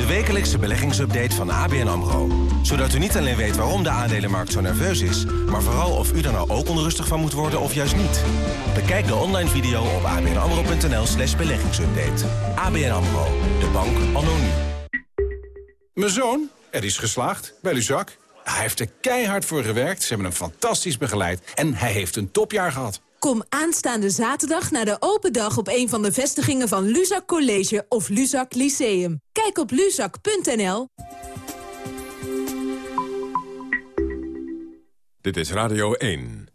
De wekelijkse beleggingsupdate van ABN AMRO. Zodat u niet alleen weet waarom de aandelenmarkt zo nerveus is... maar vooral of u er nou ook onrustig van moet worden of juist niet. Bekijk de online video op abnamro.nl slash beleggingsupdate. ABN AMRO, de bank nu. Mijn zoon, er is geslaagd bij Luzak. Hij heeft er keihard voor gewerkt, ze hebben hem fantastisch begeleid... en hij heeft een topjaar gehad. Kom aanstaande zaterdag naar de open dag op een van de vestigingen van Luzak College of Luzak Lyceum. Kijk op luzak.nl. Dit is Radio 1.